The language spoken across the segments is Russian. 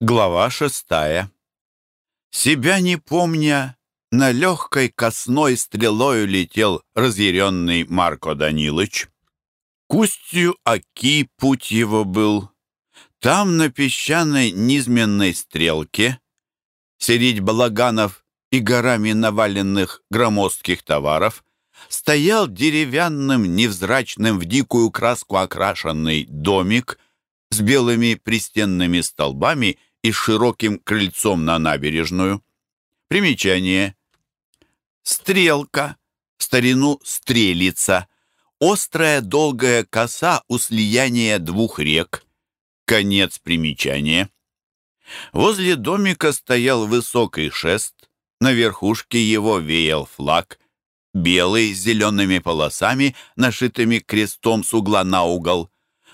Глава шестая. Себя не помня, на легкой косной стрелою летел разъяренный Марко Данилыч. К устью Аки путь его был. Там, на песчаной низменной стрелке, средь балаганов и горами наваленных громоздких товаров, стоял деревянным, невзрачным, в дикую краску окрашенный домик с белыми пристенными столбами и широким крыльцом на набережную. Примечание. Стрелка, в старину стрелица, острая долгая коса у слияния двух рек. Конец примечания. Возле домика стоял высокий шест, на верхушке его веял флаг, белый с зелеными полосами, нашитыми крестом с угла на угол.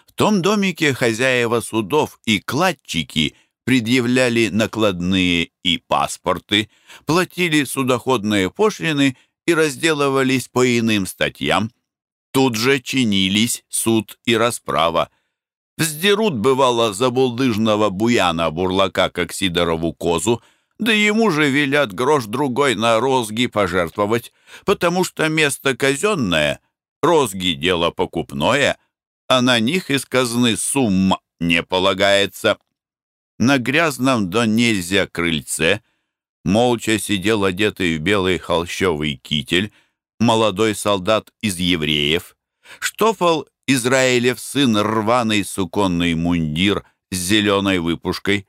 В том домике хозяева судов и кладчики предъявляли накладные и паспорты, платили судоходные пошлины и разделывались по иным статьям. Тут же чинились суд и расправа. Вздерут, бывало, забулдыжного буяна-бурлака, как Сидорову козу, да ему же велят грош другой на розги пожертвовать, потому что место казенное, розги — дело покупное, а на них из казны сумма не полагается. На грязном до нельзя крыльце молча сидел одетый в белый холщовый китель молодой солдат из евреев. Штофал Израилев сын рваный суконный мундир с зеленой выпушкой.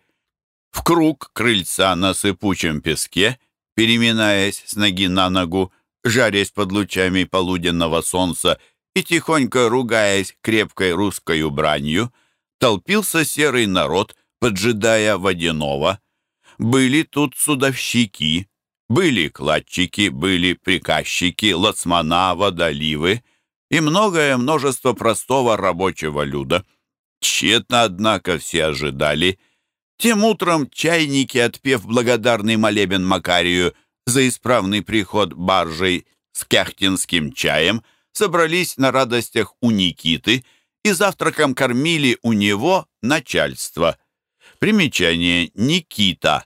В круг крыльца на сыпучем песке, переминаясь с ноги на ногу, жарясь под лучами полуденного солнца и тихонько ругаясь крепкой русской бранью, толпился серый народ — поджидая водяного. Были тут судовщики, были кладчики, были приказчики, лацмана, водоливы и многое множество простого рабочего люда. Тщетно, однако, все ожидали. Тем утром чайники, отпев благодарный молебен Макарию за исправный приход баржей с кяхтинским чаем, собрались на радостях у Никиты и завтраком кормили у него начальство. Примечание Никита.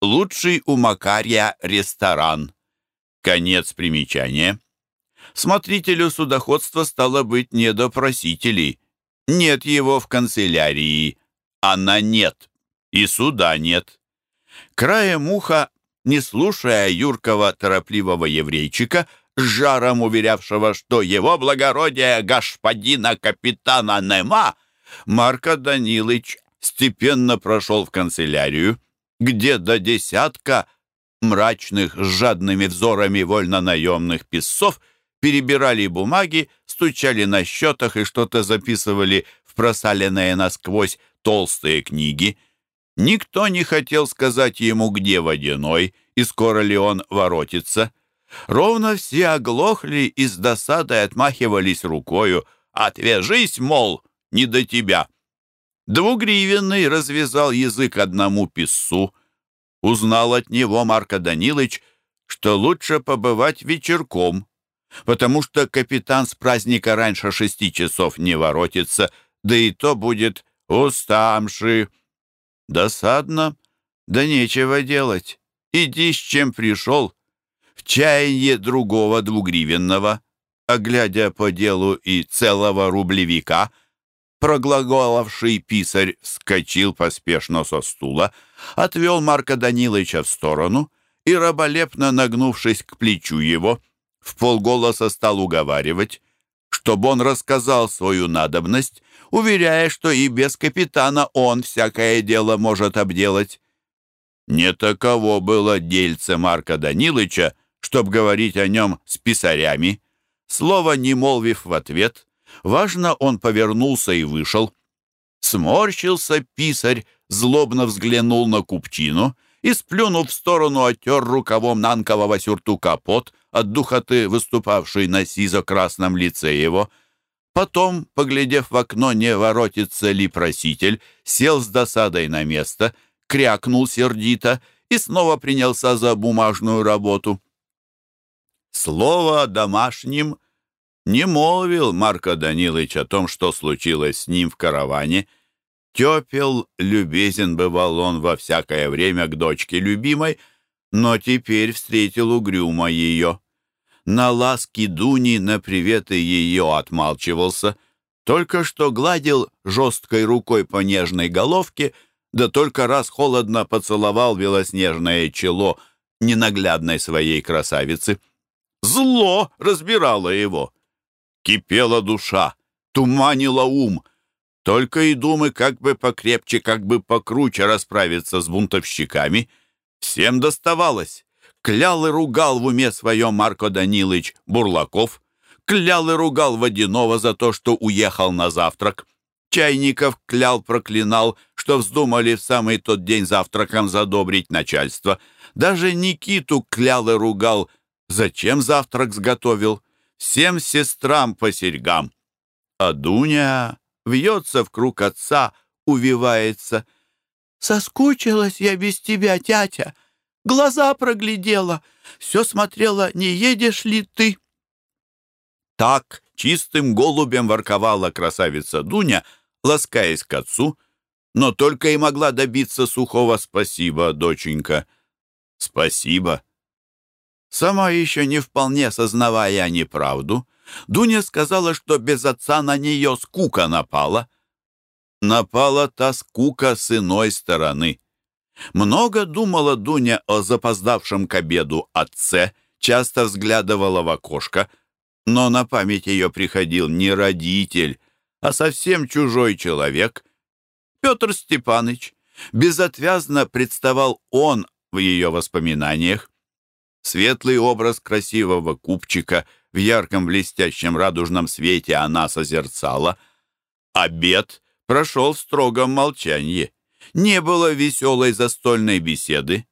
Лучший у Макария ресторан. Конец примечания. Смотрителю судоходства стало быть не до просителей. Нет его в канцелярии. Она нет. И суда нет. Краем уха, не слушая юркого торопливого еврейчика, с жаром уверявшего, что его благородие господина капитана Нема, Марко Данилыч степенно прошел в канцелярию, где до десятка мрачных с жадными взорами вольнонаемных писцов перебирали бумаги, стучали на счетах и что-то записывали в просаленные насквозь толстые книги. Никто не хотел сказать ему, где водяной и скоро ли он воротится. Ровно все оглохли и с досадой отмахивались рукою. «Отвяжись, мол, не до тебя!» Двугривенный развязал язык одному писсу. Узнал от него Марко Данилыч, что лучше побывать вечерком, потому что капитан с праздника раньше шести часов не воротится, да и то будет уставший. Досадно, да нечего делать. Иди с чем пришел. В чаяние другого двугривенного, а глядя по делу и целого рублевика — Проглаголовший писарь вскочил поспешно со стула, отвел Марка Даниловича в сторону и, раболепно нагнувшись к плечу его, в полголоса стал уговаривать, чтобы он рассказал свою надобность, уверяя, что и без капитана он всякое дело может обделать. Не таково было дельце Марка Данилыча, чтоб говорить о нем с писарями. Слово не молвив в ответ, Важно, он повернулся и вышел. Сморщился писарь, злобно взглянул на купчину и, сплюнув в сторону, оттер рукавом нанкового сюртука пот от духоты, выступавшей на сизо-красном лице его. Потом, поглядев в окно, не воротится ли проситель, сел с досадой на место, крякнул сердито и снова принялся за бумажную работу. Слово домашним — не молвил Марко Данилович о том, что случилось с ним в караване, Тепел, любезен бывал он во всякое время к дочке любимой, но теперь встретил угрюмо ее. На ласки Дуни, на приветы ее отмалчивался, только что гладил жесткой рукой по нежной головке, да только раз холодно поцеловал белоснежное чело ненаглядной своей красавицы. Зло разбирало его. Кипела душа, туманила ум. Только и думы, как бы покрепче, как бы покруче расправиться с бунтовщиками. Всем доставалось. Клял и ругал в уме своем Марко Данилыч Бурлаков, клял и ругал Водянова за то, что уехал на завтрак. Чайников клял, проклинал, что вздумали в самый тот день завтраком задобрить начальство. Даже Никиту клял и ругал, зачем завтрак сготовил. Всем сестрам по серьгам. А Дуня вьется в круг отца, увивается. «Соскучилась я без тебя, тятя!» глаза проглядела, все смотрела, не едешь ли ты. Так чистым голубем ворковала красавица Дуня, ласкаясь к отцу, но только и могла добиться сухого «спасибо, доченька». «Спасибо». Сама еще не вполне сознавая неправду, Дуня сказала, что без отца на нее скука напала. Напала та скука с иной стороны. Много думала Дуня о запоздавшем к обеду отце, часто взглядывала в окошко, но на память ее приходил не родитель, а совсем чужой человек. Петр Степаныч. Безотвязно представал он в ее воспоминаниях. Светлый образ красивого купчика в ярком блестящем радужном свете она созерцала. Обед прошел в строгом молчании не было веселой застольной беседы.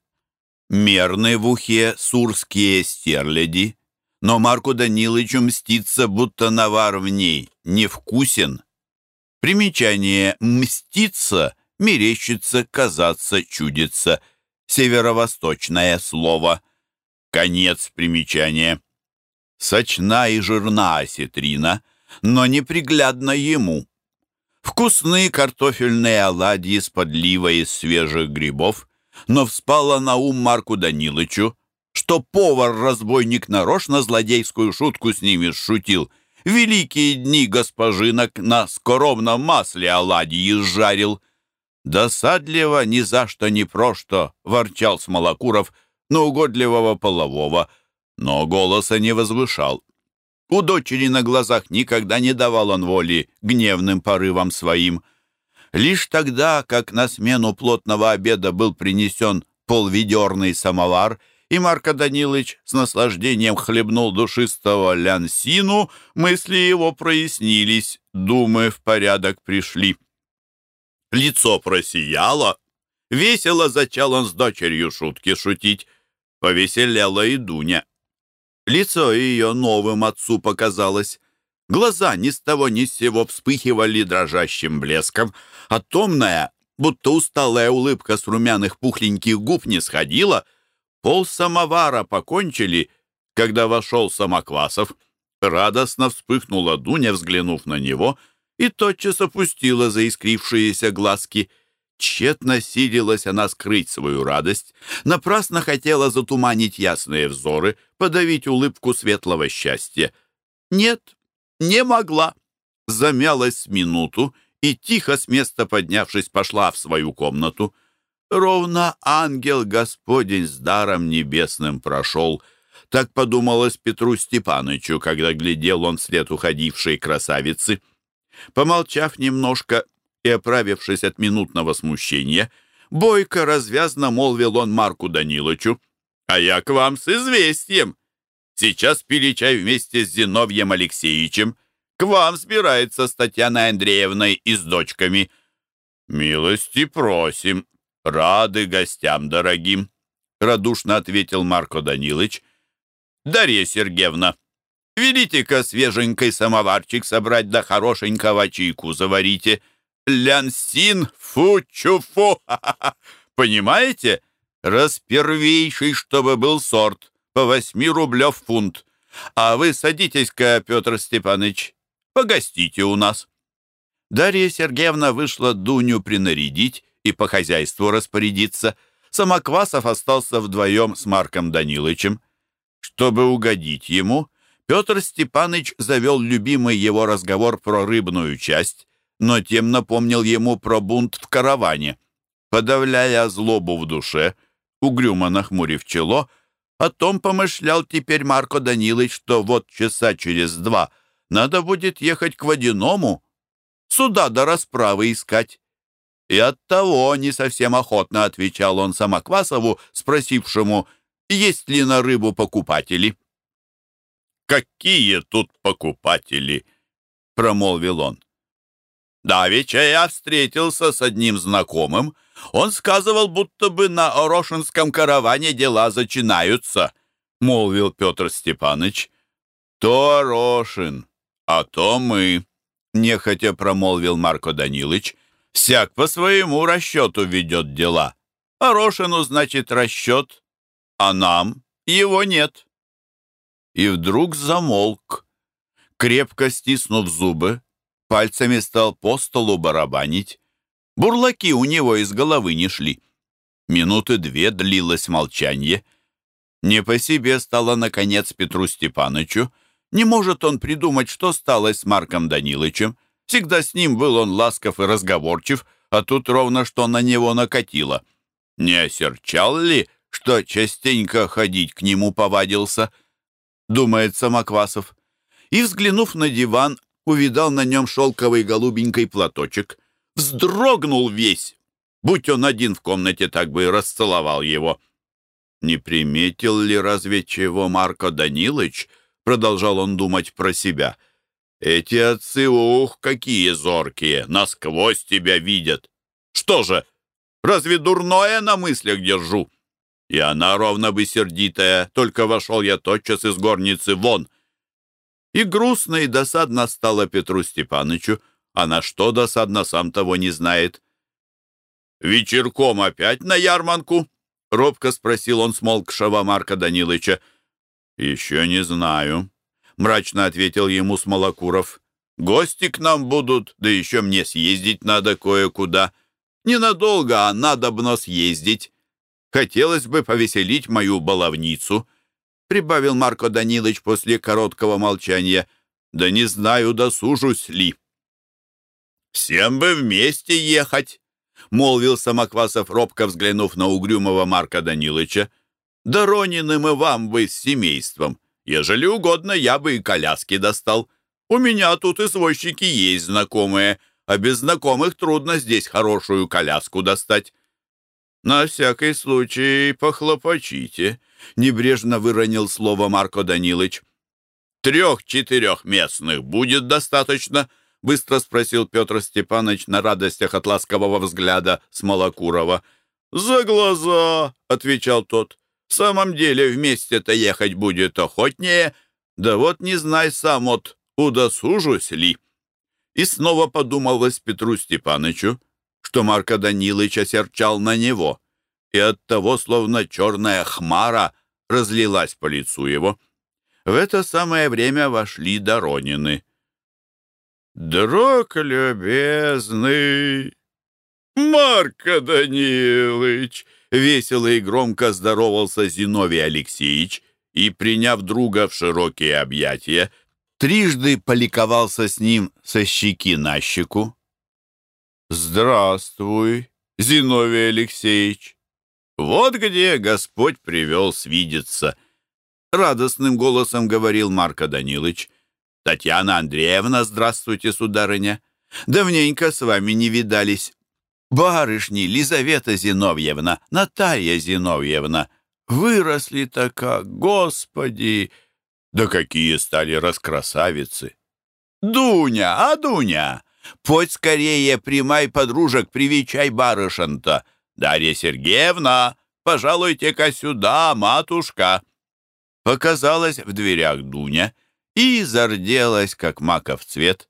Мерны в ухе сурские стерляди, но Марку Данилычу мстится, будто навар в ней невкусен. Примечание «мститься» — мерещится, казаться, чудится. Северо-восточное слово. Конец примечания. Сочна и жирна осетрина, но неприглядна ему. Вкусные картофельные оладьи с подливой из свежих грибов, но вспало на ум Марку Данилычу, что повар-разбойник нарочно злодейскую шутку с ними шутил. Великие дни госпожинок на скоромном масле оладьи изжарил. Досадливо ни за что ни про что, ворчал Смолокуров на угодливого полового, но голоса не возвышал. У дочери на глазах никогда не давал он воли гневным порывам своим. Лишь тогда, как на смену плотного обеда был принесен полведерный самовар, и Марко Данилович с наслаждением хлебнул душистого лянсину, мысли его прояснились, думы в порядок пришли. Лицо просияло, весело зачал он с дочерью шутки шутить, повеселела и Дуня. Лицо ее новым отцу показалось. Глаза ни с того ни с сего вспыхивали дрожащим блеском, а томная, будто усталая улыбка с румяных пухленьких губ не сходила. Пол самовара покончили, когда вошел Самоквасов. Радостно вспыхнула Дуня, взглянув на него, и тотчас опустила заискрившиеся глазки — Тщетно силилась она скрыть свою радость, напрасно хотела затуманить ясные взоры, подавить улыбку светлого счастья. Нет, не могла. Замялась минуту и, тихо с места поднявшись, пошла в свою комнату. Ровно ангел Господень с даром небесным прошел. Так подумалось Петру Степанычу, когда глядел он вслед уходившей красавицы. Помолчав немножко, и, оправившись от минутного смущения, бойко развязно молвил он Марку Данилычу. «А я к вам с известием. Сейчас пили чай вместе с Зиновьем Алексеевичем. К вам собирается с Татьяной Андреевной и с дочками. Милости просим. Рады гостям дорогим», — радушно ответил Марко Данилыч. «Дарья Сергеевна, велите-ка свеженький самоварчик собрать да хорошенького чайку заварите». Лянсин фу-чу-фу. Понимаете? Распервейший, чтобы был сорт, по восьми рублев фунт. А вы садитесь-ка, Петр Степанович, погостите у нас. Дарья Сергеевна вышла Дуню принарядить и по хозяйству распорядиться. Самоквасов остался вдвоем с Марком Данилычем. Чтобы угодить ему, Петр Степаныч завел любимый его разговор про рыбную часть, но тем напомнил ему про бунт в караване. Подавляя злобу в душе, угрюмо нахмурив чело, о том помышлял теперь Марко Данилович, что вот часа через два надо будет ехать к водяному, суда до расправы искать. И оттого не совсем охотно отвечал он Самоквасову, спросившему, есть ли на рыбу покупатели. «Какие тут покупатели?» — промолвил он. «Давеча я встретился с одним знакомым. Он сказывал, будто бы на Орошинском караване дела начинаются», — молвил Петр Степаныч. «То Орошин, а то мы», — нехотя промолвил Марко Данилыч. «Всяк по своему расчету ведет дела. Орошину, значит, расчет, а нам его нет» и вдруг замолк. Крепко стиснув зубы, пальцами стал по столу барабанить. Бурлаки у него из головы не шли. Минуты две длилось молчание. Не по себе стало, наконец, Петру Степанычу. Не может он придумать, что стало с Марком Данилычем. Всегда с ним был он ласков и разговорчив, а тут ровно что на него накатило. Не осерчал ли, что частенько ходить к нему повадился —— думает Самоквасов. И, взглянув на диван, увидал на нем шелковый голубенький платочек. Вздрогнул весь. Будь он один в комнате, так бы и расцеловал его. «Не приметил ли разве чего Марко Данилыч?» Продолжал он думать про себя. «Эти отцы, ух, какие зоркие! Насквозь тебя видят! Что же, разве дурное на мыслях держу?» И она ровно бы сердитая, только вошел я тотчас из горницы вон. И грустно и досадно стало Петру Степанычу, а на что досадно, сам того не знает. «Вечерком опять на ярманку?» — робко спросил он смолкшего Марка Данилыча. «Еще не знаю», — мрачно ответил ему Смолокуров. «Гости к нам будут, да еще мне съездить надо кое-куда. Ненадолго, а надо б съездить. Хотелось бы повеселить мою баловницу», — прибавил Марко Данилович после короткого молчания. «Да не знаю, досужусь ли». «Всем бы вместе ехать», — молвил Самоквасов, робко взглянув на угрюмого Марка Данилыча. «Дорониным и вам бы с семейством. Ежели угодно, я бы и коляски достал. У меня тут извозчики есть знакомые, а без знакомых трудно здесь хорошую коляску достать». «На всякий случай похлопочите», — небрежно выронил слово Марко Данилыч. «Трех-четырех местных будет достаточно?» — быстро спросил Петр Степанович на радостях от ласкового взгляда Смолокурова. «За глаза!» — отвечал тот. «В самом деле вместе-то ехать будет охотнее. Да вот не знай сам от удосужусь ли». И снова подумалось Петру Степанычу, что Марко Данилыч осерчал на него, и оттого словно черная хмара разлилась по лицу его. В это самое время вошли Доронины. «Друг любезный, Марко Данилыч!» Весело и громко здоровался Зиновий Алексеевич и, приняв друга в широкие объятия, трижды поликовался с ним со щеки на щеку. «Здравствуй, Зиновий Алексеевич! Вот где Господь привел свидеться!» Радостным голосом говорил Марко Данилович. «Татьяна Андреевна, здравствуйте, сударыня! Давненько с вами не видались. Барышни Лизавета Зиновьевна, Наталья Зиновьевна, выросли-то как, Господи! Да какие стали раскрасавицы! Дуня, а Дуня!» Подь скорее, примай подружек, привечай барышен-то. Дарья Сергеевна, пожалуйте-ка сюда, матушка. Показалась в дверях Дуня и зарделась, как маков цвет.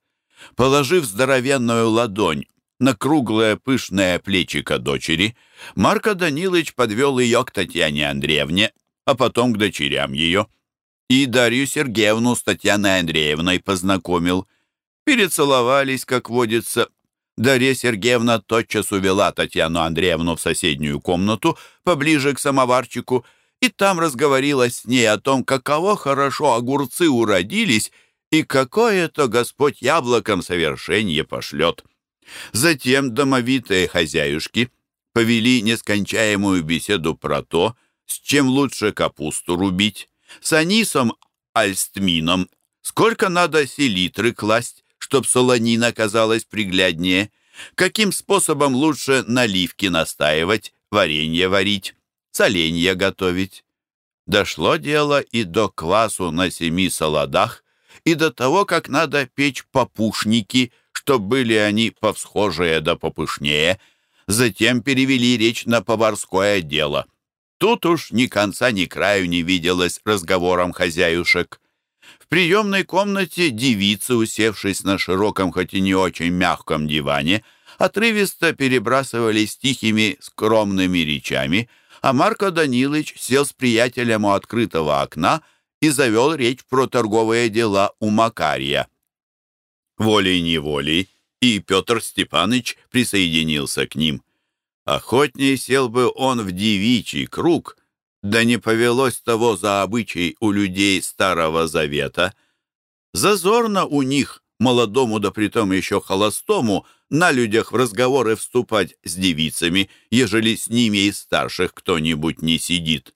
Положив здоровенную ладонь на круглое пышное плечико дочери, Марко Данилович подвел ее к Татьяне Андреевне, а потом к дочерям ее. И Дарью Сергеевну с Татьяной Андреевной познакомил. перецеловались, как водится. Дарья Сергеевна тотчас увела Татьяну Андреевну в соседнюю комнату, поближе к самоварчику, и там разговорила с ней о том, каково хорошо огурцы уродились и какое-то Господь яблоком совершенье пошлет. Затем домовитые хозяюшки повели нескончаемую беседу про то, с чем лучше капусту рубить, с анисом альстмином, сколько надо селитры класть, чтоб солонина казалась пригляднее, каким способом лучше наливки настаивать, варенье варить, соленья готовить. Дошло дело и до квасу на семи солодах, и до того, как надо печь попушники, чтоб были они повсхожие да попышнее. Затем перевели речь на поварское дело. Тут уж ни конца, ни краю не виделось разговором хозяюшек. В приемной комнате девицы, усевшись на широком, хоть и не очень мягком диване, отрывисто перебрасывались тихими, скромными речами, а Марко Данилович сел с приятелем у открытого окна и завел речь про торговые дела у Макария. Волей-неволей и Петр Степаныч присоединился к ним. Охотнее сел бы он в девичий круг, да не повелось того за обычай у людей Старого Завета. Зазорно у них, молодому да притом еще холостому, на людях в разговоры вступать с девицами, ежели с ними из старших кто-нибудь не сидит.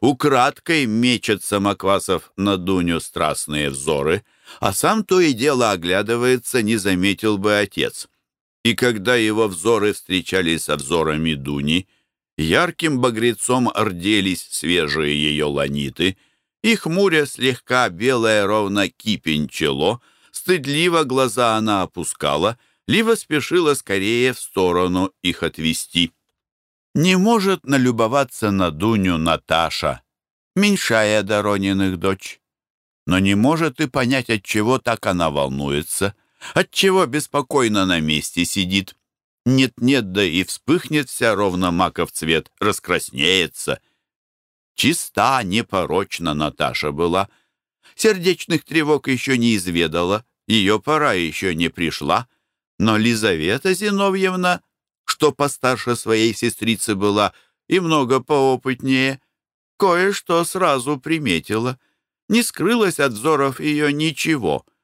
Украдкой мечет Самоквасов на Дуню страстные взоры, а сам то и дело оглядывается, не заметил бы отец и когда его взоры встречались со взорами Дуни, ярким багрецом орделись свежие ее ланиты, и хмуря слегка белое ровно кипень чело, стыдливо глаза она опускала, либо спешила скорее в сторону их отвести. Не может налюбоваться на Дуню Наташа, меньшая Дорониных дочь, но не может и понять, от чего так она волнуется — Отчего беспокойно на месте сидит? Нет-нет, да и вспыхнет вся ровно маков цвет, раскраснеется. Чиста, непорочна Наташа была. Сердечных тревог еще не изведала, ее пора еще не пришла. Но Лизавета Зиновьевна, что постарше своей сестрицы была и много поопытнее, кое-что сразу приметила. Не скрылось от взоров ее ничего —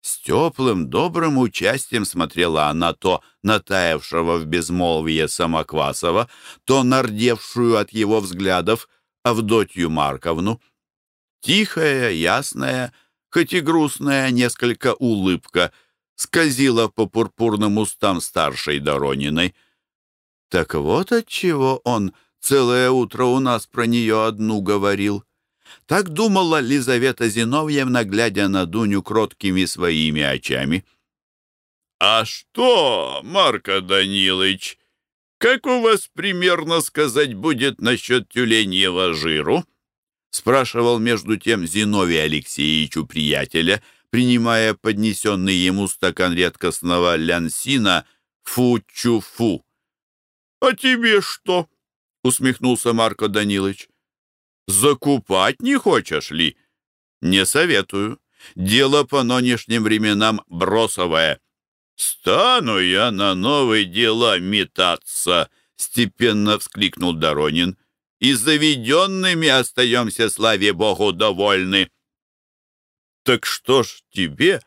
с теплым, добрым участием смотрела она то на таявшего в безмолвие Самоквасова, то нардевшую от его взглядов Авдотью Марковну. Тихая, ясная, хоть и грустная несколько улыбка скользила по пурпурным устам старшей Дорониной. Так вот отчего он целое утро у нас про нее одну говорил. Так думала Лизавета Зиновьевна, глядя на Дуню кроткими своими очами. «А что, Марко Данилович, как у вас примерно сказать будет насчет тюленьего жиру?» спрашивал между тем Зиновий Алексеевич у приятеля, принимая поднесенный ему стакан редкостного лянсина «фу-чу-фу». «А тебе что?» — усмехнулся Марко Данилович. Закупать не хочешь ли? Не советую. Дело по нынешним временам бросовое. Стану я на новые дела метаться, степенно вскликнул Доронин. И заведенными остаемся, славе Богу, довольны. Так что ж тебе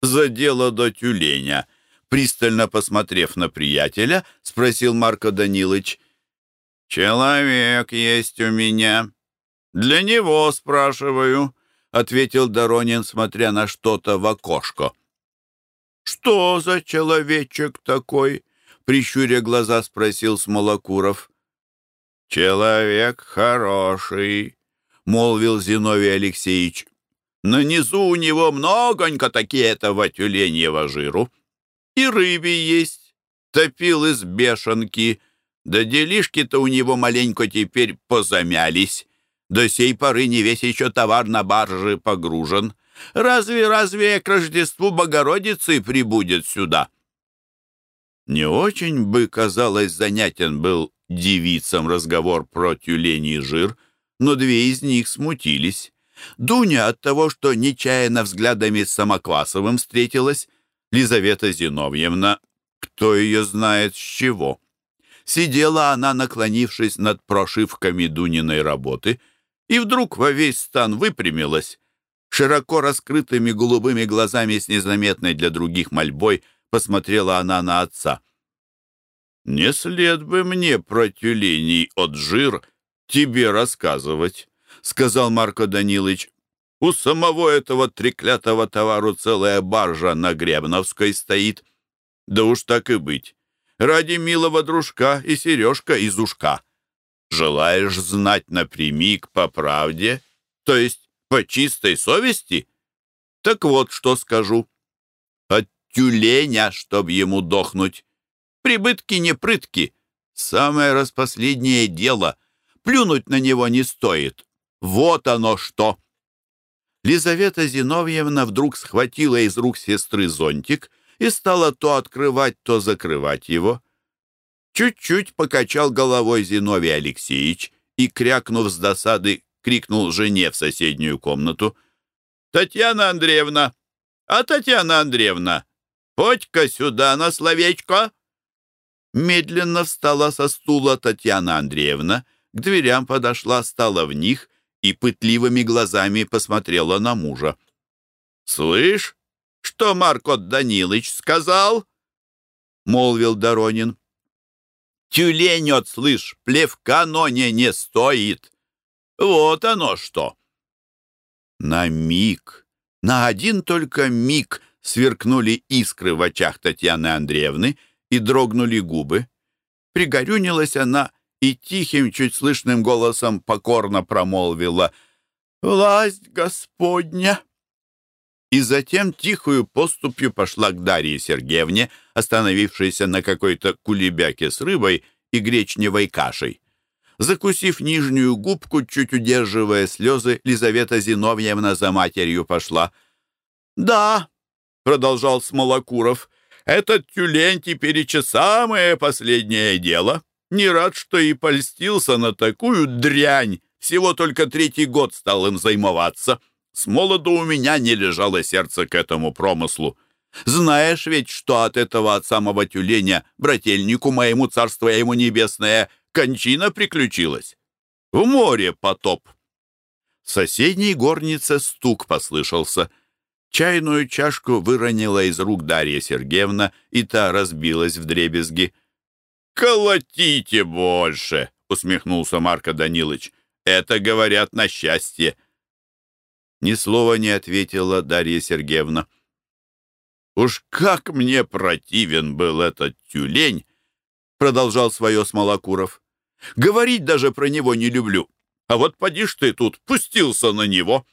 за дело до тюленя? Пристально посмотрев на приятеля, спросил Марко Данилович. «Человек есть у меня», «Для него спрашиваю», — ответил Доронин, смотря на что-то в окошко. «Что за человечек такой?» — прищуря глаза спросил Смолокуров. «Человек хороший», — молвил Зиновий Алексеевич. «На низу у него многонько такие этого тюленьего жиру. И рыбе есть, топил из бешенки, да делишки-то у него маленько теперь позамялись». До сей поры не весь еще товар на барже погружен. Разве, разве к Рождеству Богородицы прибудет сюда?» Не очень бы, казалось, занятен был девицам разговор про тюленей жир, но две из них смутились. Дуня от того, что нечаянно взглядами с Самоквасовым встретилась, Лизавета Зиновьевна, кто ее знает с чего. Сидела она, наклонившись над прошивками Дуниной работы, и вдруг во весь стан выпрямилась, широко раскрытыми голубыми глазами с незаметной для других мольбой посмотрела она на отца. «Не след бы мне про тюленей от жир тебе рассказывать», — сказал Марко Данилович. «У самого этого треклятого товару целая баржа на Гребновской стоит. Да уж так и быть. Ради милого дружка и сережка из ушка. Желаешь знать напрямик по правде, то есть по чистой совести? Так вот, что скажу. От тюленя, чтоб ему дохнуть. Прибытки не прытки. Самое распоследнее дело. Плюнуть на него не стоит. Вот оно что!» Лизавета Зиновьевна вдруг схватила из рук сестры зонтик и стала то открывать, то закрывать его. Чуть-чуть покачал головой Зиновий Алексеевич и, крякнув с досады, крикнул жене в соседнюю комнату. «Татьяна Андреевна! А Татьяна Андреевна! Подь-ка сюда на словечко!» Медленно встала со стула Татьяна Андреевна, к дверям подошла, стала в них и пытливыми глазами посмотрела на мужа. «Слышь, что Марко Данилыч сказал?» — молвил Доронин. «Тюленет, слышь, плевка ноне не стоит. Вот оно что!» На миг, на один только миг сверкнули искры в очах Татьяны Андреевны и дрогнули губы. Пригорюнилась она и тихим, чуть слышным голосом покорно промолвила «Власть Господня!» И затем тихую поступью пошла к Дарье Сергеевне, остановившейся на какой-то кулебяке с рыбой и гречневой кашей. Закусив нижнюю губку, чуть удерживая слезы, Лизавета Зиновьевна за матерью пошла. «Да», — продолжал Смолокуров, — «этот тюлень теперь самое последнее дело. Не рад, что и польстился на такую дрянь. Всего только третий год стал им займоваться. С молоду у меня не лежало сердце к этому промыслу. Знаешь ведь, что от этого от самого тюленя брательнику моему царство ему небесное кончина приключилась. В море потоп. В соседней горнице стук послышался. Чайную чашку выронила из рук Дарья Сергеевна, и та разбилась в дребезги. «Колотите больше!» — усмехнулся Марко Данилович. «Это, говорят, на счастье!» Ни слова не ответила Дарья Сергеевна. «Уж как мне противен был этот тюлень!» — продолжал свое Смолокуров. «Говорить даже про него не люблю. А вот поди ж ты тут, пустился на него.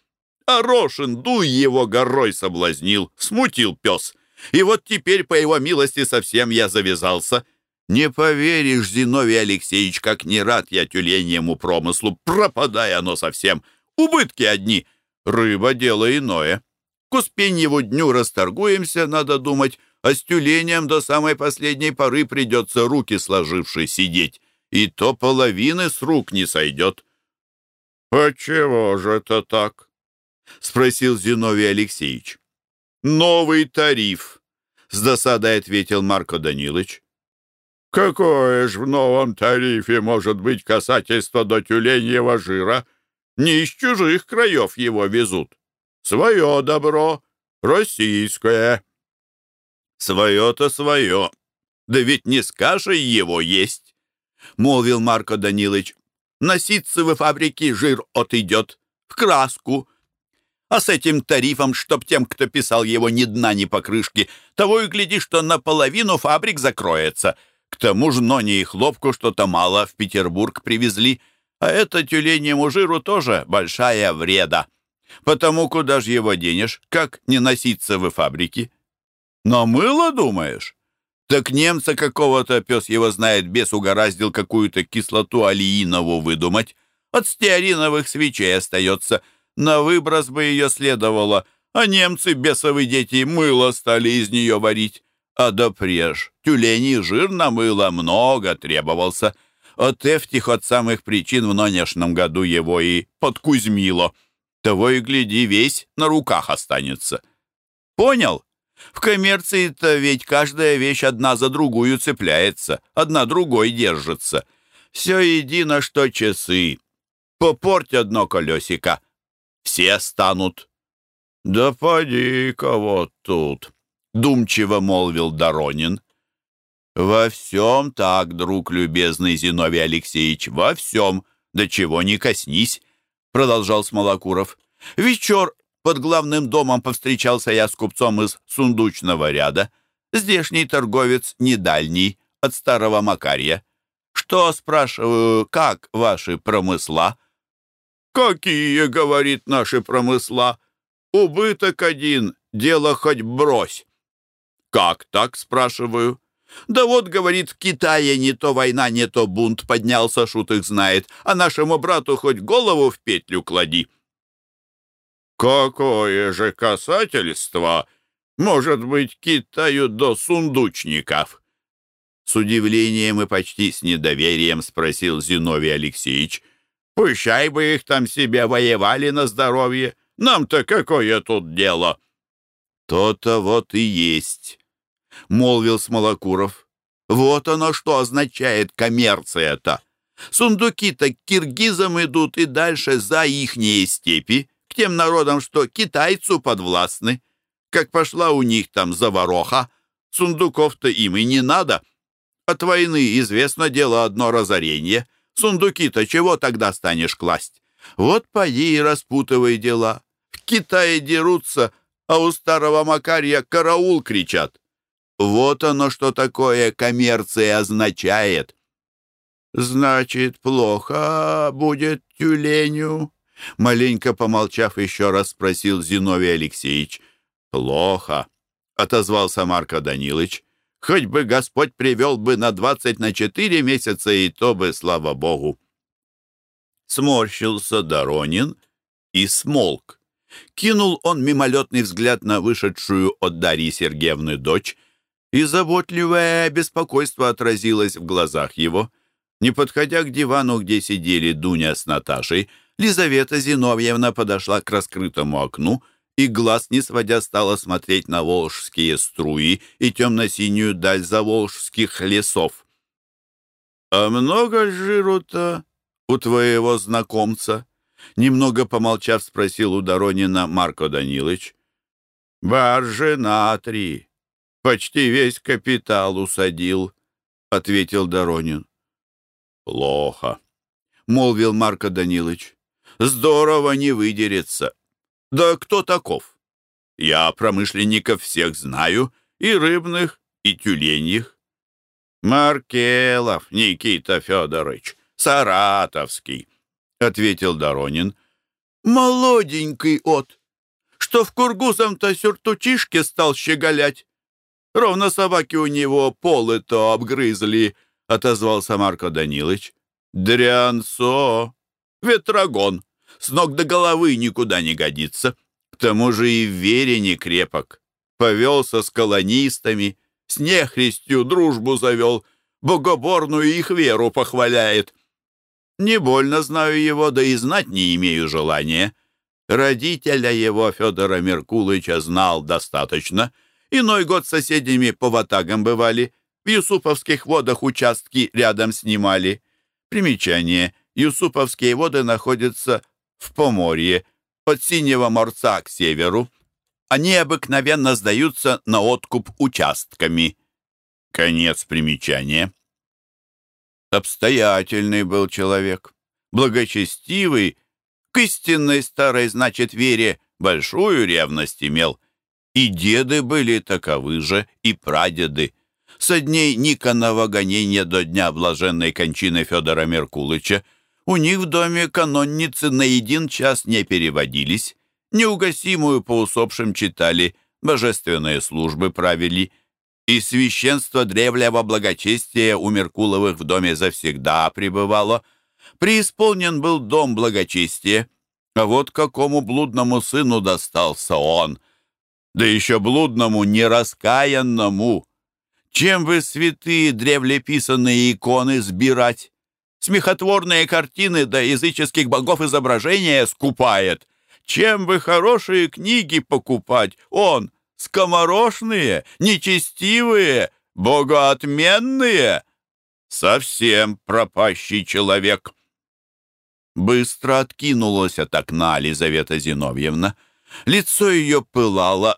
А Рошин, дуй его горой соблазнил, смутил пес. И вот теперь, по его милости, совсем я завязался». Не поверишь, Зиновий Алексеевич, как не рад я тюленьему промыслу. Пропадай оно совсем. Убытки одни. Рыба — дело иное. К Успеньеву дню расторгуемся, надо думать, а с тюленем до самой последней поры придется руки сложившей сидеть. И то половины с рук не сойдет. — А чего же это так? — спросил Зиновий Алексеевич. — Новый тариф, — с досадой ответил Марко Данилович. Какое ж в новом тарифе может быть касательство до тюленьего жира? Не из чужих краев его везут. Свое добро, российское. Свое-то свое. Да ведь не с кашей его есть, — молвил Марко Данилович. На ситцевой фабрике жир отойдет, в краску. А с этим тарифом, чтоб тем, кто писал его, ни дна, ни покрышки, того и гляди, что наполовину фабрик закроется — к тому же Ноне и Хлопку что-то мало в Петербург привезли, а это тюленьему жиру тоже большая вреда. Потому куда же его денешь, как не носиться в фабрики? Но мыло, думаешь? Так немца какого-то, пес его знает, бес угораздил какую-то кислоту алиинову выдумать. От стеариновых свечей остается. На выброс бы ее следовало, а немцы, бесовые дети, мыло стали из нее варить. А допреж тюленей жир на мыло много требовался. От эфтих от самых причин в нынешнем году его и подкузмило. Того и гляди, весь на руках останется. Понял? В коммерции-то ведь каждая вещь одна за другую цепляется, одна другой держится. Все едино, что часы. Попорть одно колесико, все станут. «Да поди-ка вот тут», — думчиво молвил Доронин. «Во всем так, друг любезный Зиновий Алексеевич, во всем, до чего не коснись», — продолжал Смолокуров. «Вечер под главным домом повстречался я с купцом из сундучного ряда. Здешний торговец не дальний, от старого Макарья. Что, спрашиваю, как ваши промысла?» «Какие, — говорит, — наши промысла? Убыток один, дело хоть брось». «Как так?» — спрашиваю. «Да вот, — говорит, — в Китае не то война, не то бунт поднялся, шут их знает, а нашему брату хоть голову в петлю клади». «Какое же касательство может быть Китаю до сундучников?» С удивлением и почти с недоверием спросил Зиновий Алексеевич. «Пущай бы их там себе воевали на здоровье. Нам-то какое тут дело?» «То-то вот и есть», — молвил Смолокуров. «Вот оно что означает коммерция-то. Сундуки-то киргизам идут и дальше за ихние степи к тем народам, что китайцу подвластны. Как пошла у них там завароха, сундуков-то им и не надо. От войны известно дело одно разорение. Сундуки-то чего тогда станешь класть? Вот поди и распутывай дела. В Китае дерутся, а у старого Макарья караул кричат. Вот оно, что такое коммерция означает. Значит, плохо будет тюленю, Маленько помолчав еще раз, спросил Зиновий Алексеевич. «Плохо», — отозвался Марко Данилович. «Хоть бы Господь привел бы на двадцать на четыре месяца, и то бы, слава Богу». Сморщился Доронин и смолк. Кинул он мимолетный взгляд на вышедшую от Дарьи Сергеевны дочь, и заботливое беспокойство отразилось в глазах его. Не подходя к дивану, где сидели Дуня с Наташей, Лизавета Зиновьевна подошла к раскрытому окну и, глаз не сводя, стала смотреть на волжские струи и темно-синюю даль заволжских лесов. «А много жиру-то у твоего знакомца?» Немного помолчав, спросил у Доронина Марко Данилович. «Баржи на три. Почти весь капитал усадил», — ответил Доронин. «Плохо», — молвил Марко Данилович здорово не выдерется. Да кто таков? Я промышленников всех знаю, и рыбных, и тюленьих. Маркелов Никита Федорович, Саратовский, — ответил Доронин. Молоденький от, что в кургузом-то сюртучишке стал щеголять. Ровно собаки у него полы-то обгрызли, — отозвался Марко Данилович. Дрянцо, ветрогон, с ног до головы никуда не годится. К тому же и в вере не крепок. Повелся с колонистами, с нехристью дружбу завел, богоборную их веру похваляет. Не больно знаю его, да и знать не имею желания. Родителя его, Федора Меркулыча, знал достаточно. Иной год с соседями по ватагам бывали, в Юсуповских водах участки рядом снимали. Примечание. Юсуповские воды находятся в Поморье, от Синего морца к северу. Они обыкновенно сдаются на откуп участками. Конец примечания. Обстоятельный был человек, благочестивый, к истинной старой, значит, вере большую ревность имел. И деды были таковы же, и прадеды. Со дней Никонова гонения до дня блаженной кончины Федора Меркулыча у них в доме канонницы на един час не переводились, неугасимую по усопшим читали, божественные службы правили, и священство древнего благочестия у Меркуловых в доме завсегда пребывало. Преисполнен был дом благочестия, а вот какому блудному сыну достался он, да еще блудному нераскаянному. Чем вы святые древлеписанные иконы сбирать? смехотворные картины до языческих богов изображения скупает. Чем бы хорошие книги покупать, он, скоморошные, нечестивые, богоотменные. Совсем пропащий человек. Быстро откинулась от окна Лизавета Зиновьевна. Лицо ее пылало,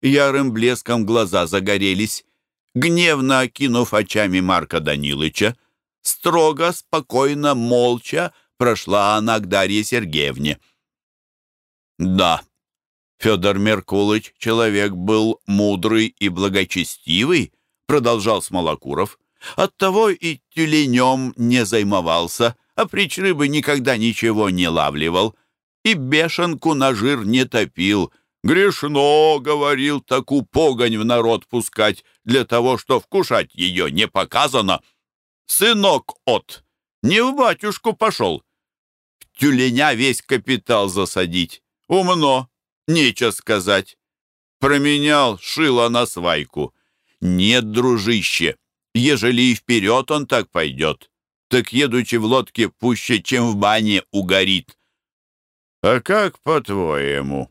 ярым блеском глаза загорелись. Гневно окинув очами Марка Данилыча, строго, спокойно, молча прошла она к Дарье Сергеевне. Да, Федор Меркулыч человек был мудрый и благочестивый, продолжал Смолокуров. Оттого и тюленем не займовался, а прич рыбы никогда ничего не лавливал, и бешенку на жир не топил. Грешно, говорил, таку погонь в народ пускать, для того, что вкушать ее не показано. Сынок от, не в батюшку пошел. В тюленя весь капитал засадить. Умно, нечего сказать. Променял шило на свайку. Нет, дружище, ежели и вперед он так пойдет, так, едучи в лодке, пуще, чем в бане, угорит. А как по-твоему?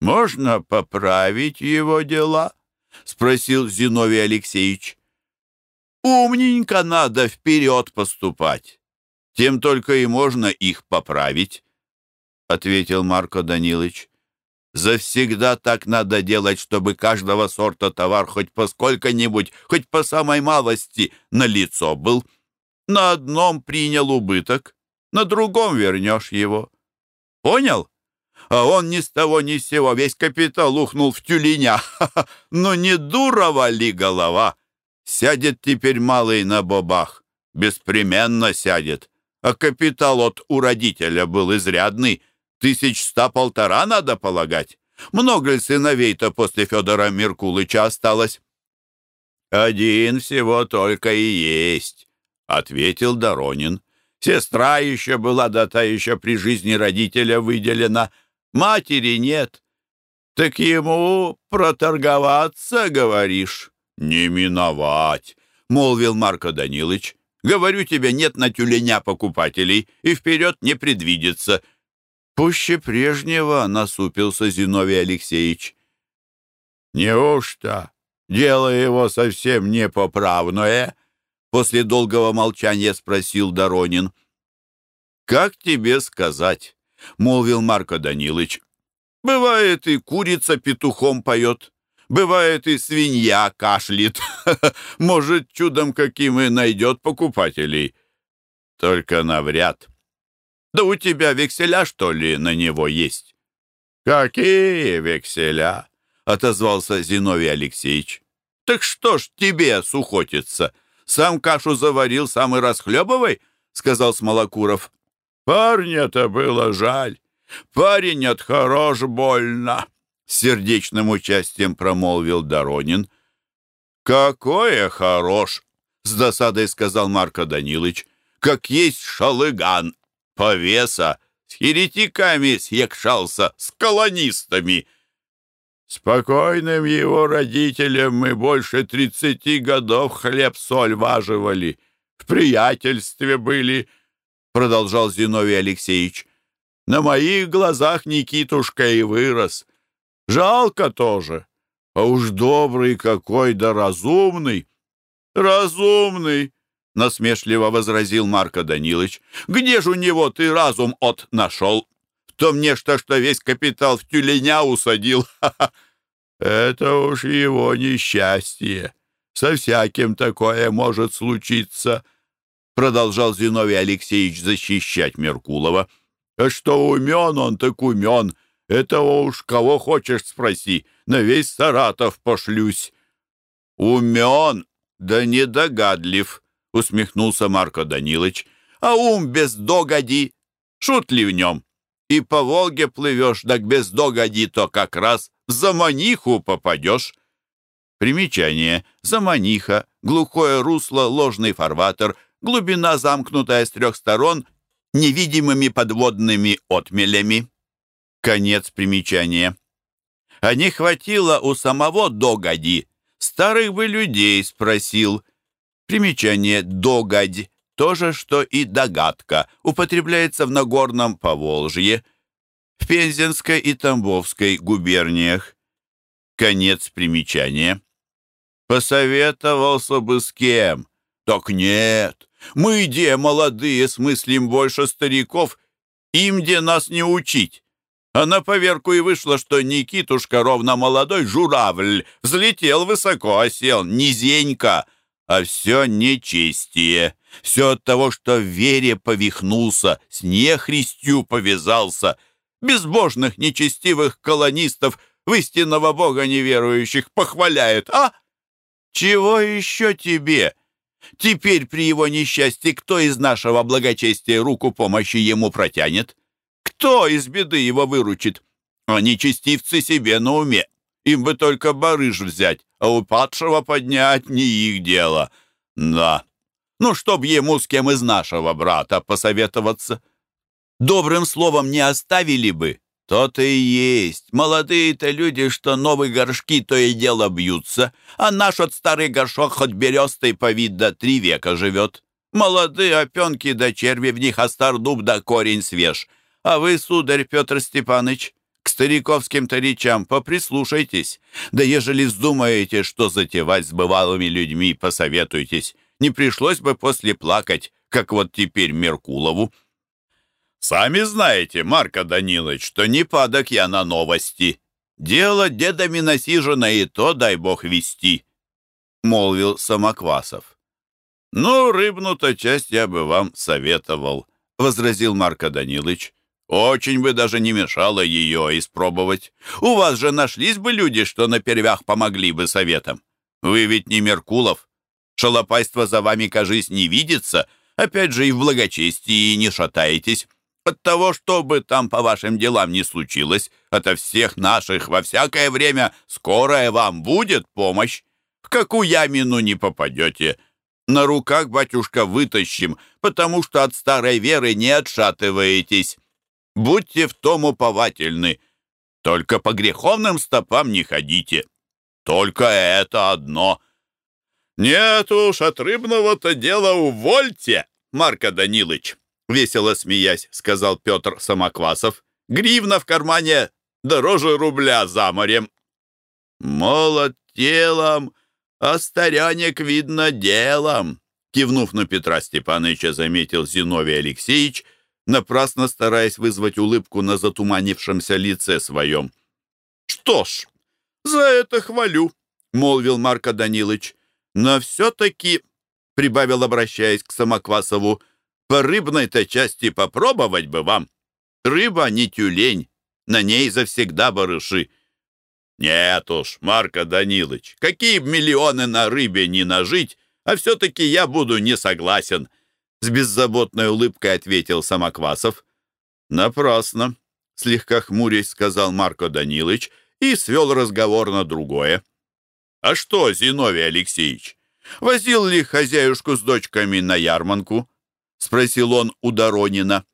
Можно поправить его дела? Спросил Зиновий Алексеевич. Умненько надо вперед поступать. Тем только и можно их поправить, ответил Марко Данилович. Завсегда так надо делать, чтобы каждого сорта товар хоть по сколько-нибудь, хоть по самой малости на лицо был. На одном принял убыток, на другом вернешь его. Понял? А он ни с того ни с сего весь капитал ухнул в тюленя. Ну не дурова ли голова? Сядет теперь малый на бобах. Беспременно сядет. А капитал от у родителя был изрядный. Тысяч ста полтора, надо полагать. Много ли сыновей-то после Федора Меркулыча осталось? «Один всего только и есть», — ответил Доронин. «Сестра еще была, да та еще при жизни родителя выделена. Матери нет. Так ему проторговаться, говоришь?» «Не миновать», — молвил Марко Данилович. «Говорю тебе, нет на тюленя покупателей, и вперед не предвидится. Пуще прежнего насупился Зиновий Алексеевич. «Неужто дело его совсем непоправное?» После долгого молчания спросил Доронин. «Как тебе сказать?» — молвил Марко Данилович. «Бывает, и курица петухом поет, бывает, и свинья кашлет. Может, чудом каким и найдет покупателей. Только навряд. Да у тебя векселя, что ли, на него есть?» «Какие векселя?» — отозвался Зиновий Алексеевич. «Так что ж тебе сухотиться? Сам кашу заварил, сам и расхлебывай», — сказал Смолокуров. «Парня-то было жаль. Парень от хорош больно», — сердечным участием промолвил Доронин. «Какое хорош!» — с досадой сказал Марко Данилович. «Как есть шалыган, повеса, с еретиками съекшался, с колонистами. Спокойным его родителям мы больше тридцати годов хлеб-соль важивали, в приятельстве были, — продолжал Зиновий Алексеевич. На моих глазах Никитушка и вырос. Жалко тоже. А уж добрый какой да разумный. Разумный, — насмешливо возразил Марко Данилович. «Где же у него ты разум от нашел? В том нечто, что весь капитал в тюленя усадил. Это уж его несчастье. Со всяким такое может случиться», — продолжал Зиновий Алексеевич защищать Меркулова. «А что умен он, так умен. Этого уж кого хочешь спроси. На весь Саратов пошлюсь». «Умен, да недогадлив», — усмехнулся Марко Данилович. «А ум без догоди! Шут ли в нем? И по Волге плывешь, так без догоди, то как раз в заманиху попадешь». Примечание. Заманиха, глухое русло, ложный фарватер, глубина, замкнутая с трех сторон, невидимыми подводными отмелями. Конец примечания. А не хватило у самого догоди. Старых бы людей спросил, Примечание «догадь» — то же, что и «догадка», употребляется в Нагорном Поволжье, в Пензенской и Тамбовской губерниях. Конец примечания. Посоветовался бы с кем? Так нет, мы, где молодые, смыслим больше стариков, им где нас не учить. А на поверку и вышло, что Никитушка, ровно молодой журавль, взлетел высоко, осел, низенько, а все нечестие. Все от того, что в вере повихнулся, с нехристью повязался. Безбожных, нечестивых колонистов, в истинного Бога неверующих, похваляют, а? Чего еще тебе? Теперь при его несчастье кто из нашего благочестия руку помощи ему протянет? Кто из беды его выручит? А нечестивцы себе на уме. Им бы только барыш взять, а у падшего поднять не их дело. Да. Ну, чтоб ему с кем из нашего брата посоветоваться. Добрым словом не оставили бы. То-то и есть. Молодые-то люди, что новые горшки то и дело бьются, а наш от старый горшок хоть берестой по вид до три века живет. Молодые опенки да черви в них, а стар дуб да корень свеж. А вы, сударь Петр Степаныч, к стариковским-то речам поприслушайтесь. Да ежели вздумаете, что затевать с бывалыми людьми, посоветуйтесь. Не пришлось бы после плакать, как вот теперь Меркулову. Сами знаете, Марко Данилович, что не падок я на новости. Дело дедами насижено и то, дай бог, вести, — молвил Самоквасов. «Ну, рыбну-то часть я бы вам советовал», — возразил Марко Данилович. «Очень бы даже не мешало ее испробовать. У вас же нашлись бы люди, что на первях помогли бы советом. Вы ведь не Меркулов. Шалопайство за вами, кажись, не видится. Опять же и в благочестии не шатаетесь. От того, что бы там по вашим делам не случилось, ото всех наших во всякое время скорая вам будет помощь. В какую ямину не попадете. На руках, батюшка, вытащим, потому что от старой веры не отшатываетесь. Будьте в том уповательны. Только по греховным стопам не ходите. Только это одно. Нет уж, от рыбного-то дела увольте, Марко Данилыч. Весело смеясь, сказал Петр Самоквасов. «Гривна в кармане дороже рубля за морем». «Молод телом, а старяник, видно, делом», кивнув на Петра Степановича, заметил Зиновий Алексеевич, напрасно стараясь вызвать улыбку на затуманившемся лице своем. «Что ж, за это хвалю», — молвил Марко Данилович. «Но все-таки», — прибавил, обращаясь к Самоквасову, по рыбной-то части попробовать бы вам. Рыба не тюлень, на ней завсегда барыши. Нет уж, Марко Данилович, какие миллионы на рыбе не нажить, а все-таки я буду не согласен. С беззаботной улыбкой ответил Самоквасов. Напрасно, слегка хмурясь, сказал Марко Данилович и свел разговор на другое. А что, Зиновий Алексеевич, возил ли хозяюшку с дочками на ярманку? — спросил он у Доронина.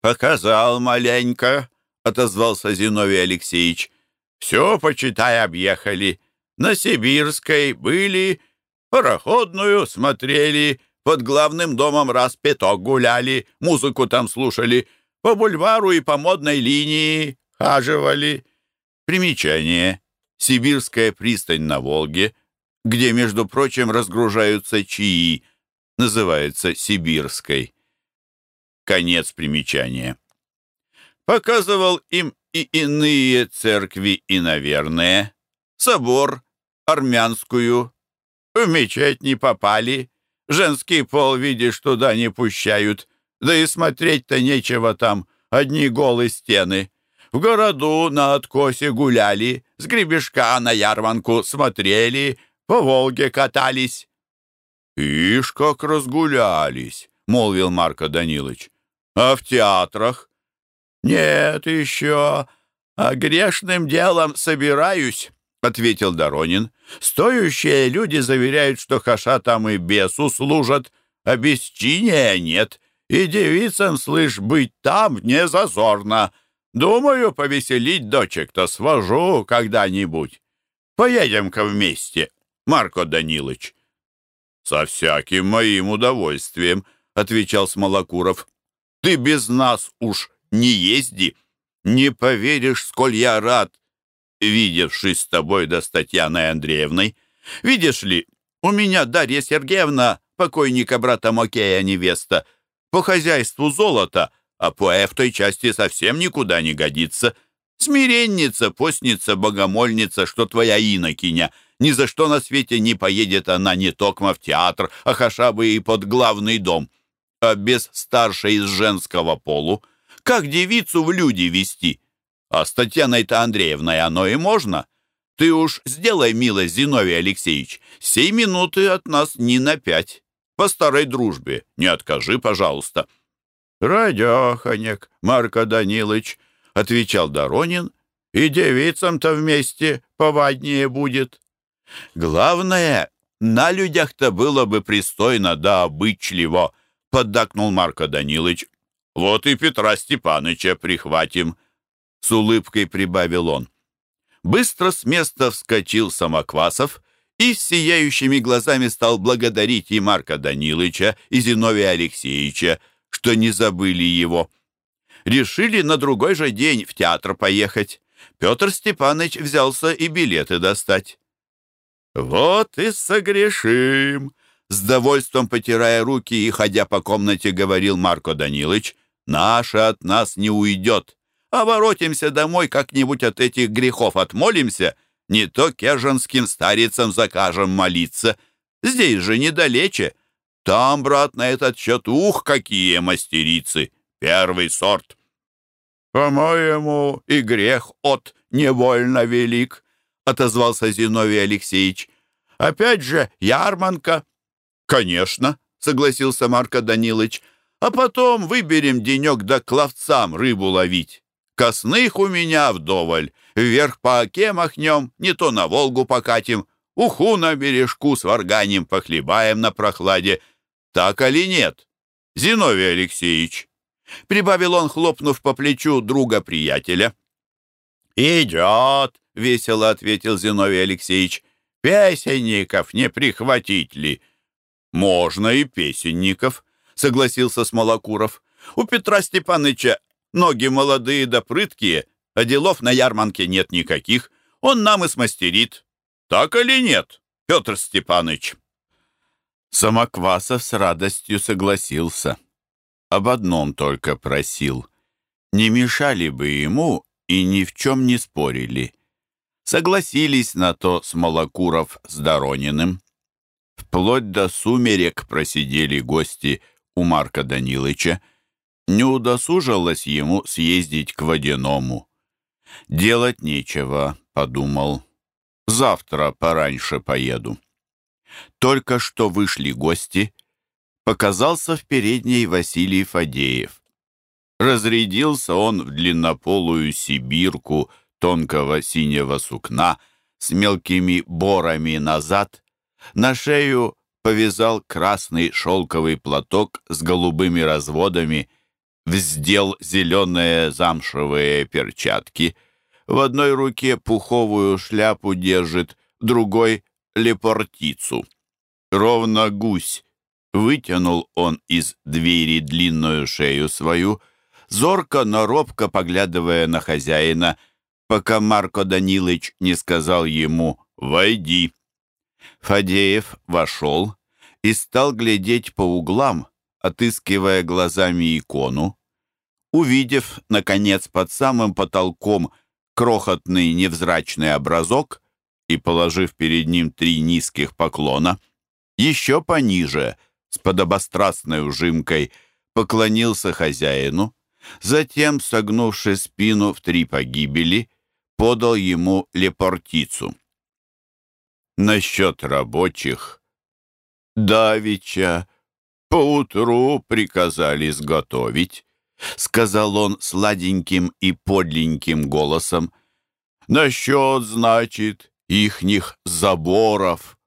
«Показал маленько», — отозвался Зиновий Алексеевич. «Все, почитай, объехали. На Сибирской были, пароходную смотрели, под главным домом раз пяток гуляли, музыку там слушали, по бульвару и по модной линии хаживали». Примечание. Сибирская пристань на Волге, где, между прочим, разгружаются чаи — называется Сибирской. Конец примечания. Показывал им и иные церкви, и, наверное, собор, армянскую. В мечеть не попали, женский пол, видишь, туда не пущают, да и смотреть-то нечего там, одни голые стены. В городу на откосе гуляли, с гребешка на ярманку смотрели, по Волге катались. «Ишь, как разгулялись!» — молвил Марко Данилович. «А в театрах?» «Нет еще, а грешным делом собираюсь», — ответил Доронин. «Стоящие люди заверяют, что хаша там и бесу служат, а бесчиния нет, и девицам, слышь, быть там не зазорно. Думаю, повеселить дочек-то свожу когда-нибудь. Поедем-ка вместе, Марко Данилович». «Со всяким моим удовольствием», — отвечал Смолокуров. «Ты без нас уж не езди. Не поверишь, сколь я рад. Видевшись с тобой да с Татьяной Андреевной. Видишь ли, у меня Дарья Сергеевна, покойника брата Мокея невеста, по хозяйству золото, а по в той части совсем никуда не годится. Смиренница, постница, богомольница, что твоя инокиня. Ни за что на свете не поедет она не токмо в театр, а хаша бы и под главный дом. А без старшей из женского полу, как девицу в люди вести? А с Татьяной-то Андреевной оно и можно. Ты уж сделай милость, Зиновий Алексеевич, сей минуты от нас ни на пять. По старой дружбе, не откажи, пожалуйста. «Радеханек, Марко Данилович», — отвечал Доронин, «и девицам-то вместе поваднее будет». «Главное, на людях-то было бы пристойно да обычливо», — поддакнул Марко Данилович. «Вот и Петра Степаныча прихватим», — с улыбкой прибавил он. Быстро с места вскочил Самоквасов и с сияющими глазами стал благодарить и Марка Данилыча, и Зиновия Алексеевича, что не забыли его. Решили на другой же день в театр поехать. Петр Степанович взялся и билеты достать. «Вот и согрешим!» С довольством потирая руки и ходя по комнате, говорил Марко Данилович. «Наша от нас не уйдет. Оборотимся домой, как-нибудь от этих грехов отмолимся, не то кеженским старицам закажем молиться. Здесь же недалече. Там, брат, на этот счет, ух, какие мастерицы! Первый сорт. По-моему, и грех от невольно велик, отозвался Зиновий Алексеевич. Опять же, ярманка. Конечно, согласился Марко Данилович. А потом выберем денек да кловцам рыбу ловить. Косных у меня вдоволь. Вверх по оке махнем, не то на Волгу покатим, уху на бережку сварганим, похлебаем на прохладе. Так или нет, Зиновий Алексеевич?» Прибавил он, хлопнув по плечу друга-приятеля. «Идет!» — весело ответил Зиновий Алексеевич. «Песенников не прихватить ли?» «Можно и песенников», — согласился Смолокуров. «У Петра Степаныча ноги молодые да прыткие, а делов на ярманке нет никаких. Он нам и смастерит. Так или нет, Петр Степаныч?» Самоквасов с радостью согласился. Об одном только просил. Не мешали бы ему и ни в чем не спорили. Согласились на то Смолокуров с Дорониным. Вплоть до сумерек просидели гости у Марка Данилыча. Не удосужилось ему съездить к водяному. «Делать нечего», — подумал. «Завтра пораньше поеду». Только что вышли гости. Показался в передней Василий Фадеев. Разрядился он в длиннополую сибирку тонкого синего сукна с мелкими борами назад. На шею повязал красный шелковый платок с голубыми разводами, вздел зеленые замшевые перчатки. В одной руке пуховую шляпу держит, другой — лепортицу. Ровно гусь. Вытянул он из двери длинную шею свою, зорко, но робко поглядывая на хозяина, пока Марко Данилыч не сказал ему «Войди». Фадеев вошел и стал глядеть по углам, отыскивая глазами икону. Увидев, наконец, под самым потолком крохотный невзрачный образок и положив перед ним три низких поклона, еще пониже, с подобострастной ужимкой, поклонился хозяину, затем, согнувши спину в три погибели, подал ему лепортицу. Насчет рабочих. Давича поутру приказали сготовить, сказал он сладеньким и подленьким голосом. Насчет, значит, ихних заборов.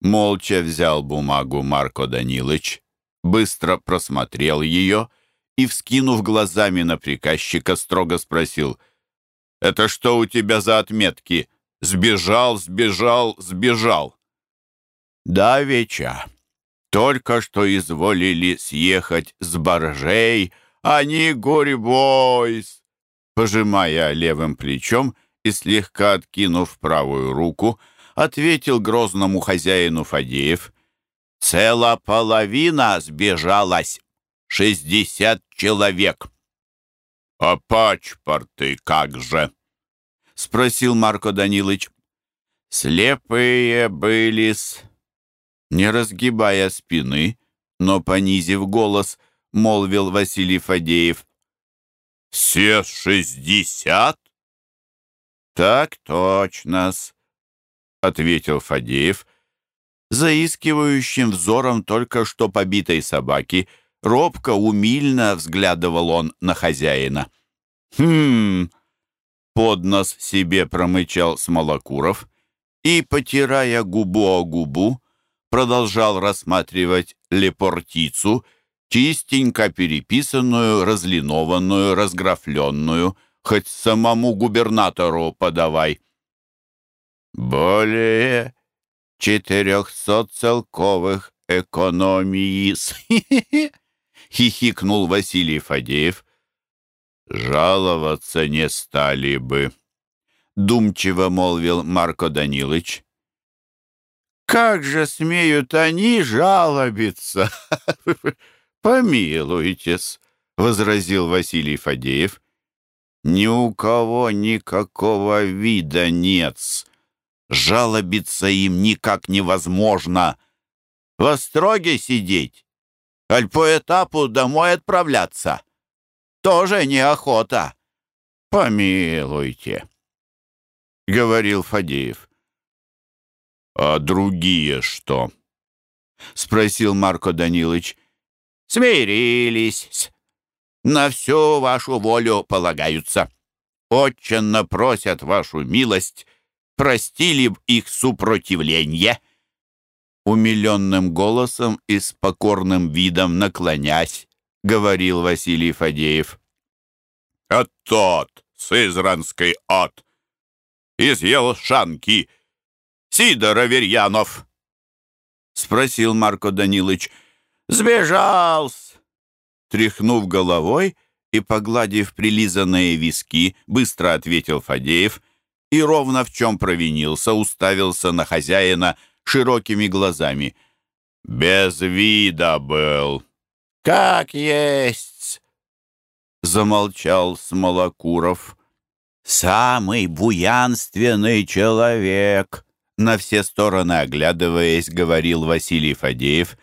Молча взял бумагу Марко Данилыч, быстро просмотрел ее и, вскинув глазами на приказчика, строго спросил, «Это что у тебя за отметки? Сбежал, сбежал, сбежал!» «Да, Веча, только что изволили съехать с боржей, они горебойс!» Пожимая левым плечом, и, слегка откинув правую руку, ответил грозному хозяину Фадеев. «Цела половина сбежалась. Шестьдесят человек». «А пачпорты как же?» — спросил Марко Данилович. «Слепые были-с...» Не разгибая спины, но понизив голос, молвил Василий Фадеев. «Все шестьдесят?» «Так точно-с», — ответил Фадеев, заискивающим взором только что побитой собаки. Робко, умильно взглядывал он на хозяина. «Хм...» — под нос себе промычал Смолокуров и, потирая губу о губу, продолжал рассматривать лепортицу, чистенько переписанную, разлинованную, разграфленную, хоть самому губернатору подавай. «Более четырехсот целковых экономии хихикнул Василий Фадеев. «Жаловаться не стали бы», — думчиво молвил Марко Данилович. Как же смеют они жалобиться? Помилуйтесь, возразил Василий Фадеев. Ни у кого никакого вида нет. Жалобиться им никак невозможно. В остроге сидеть, аль по этапу домой отправляться. Тоже неохота. Помилуйте, — говорил Фадеев. «А другие что?» — спросил Марко Данилович. «Смирились. На всю вашу волю полагаются. Очень просят вашу милость, простили б их супротивление». Умиленным голосом и с покорным видом наклонясь, говорил Василий Фадеев. «А тот, сызранский ад, изъел шанки» Сидор Аверьянов?» — спросил Марко Данилович. «Сбежал-с!» Тряхнув головой и погладив прилизанные виски, быстро ответил Фадеев и ровно в чем провинился, уставился на хозяина широкими глазами. «Без вида был!» «Как есть!» — замолчал Смолокуров. «Самый буянственный человек!» На все стороны оглядываясь, говорил Василий Фадеев.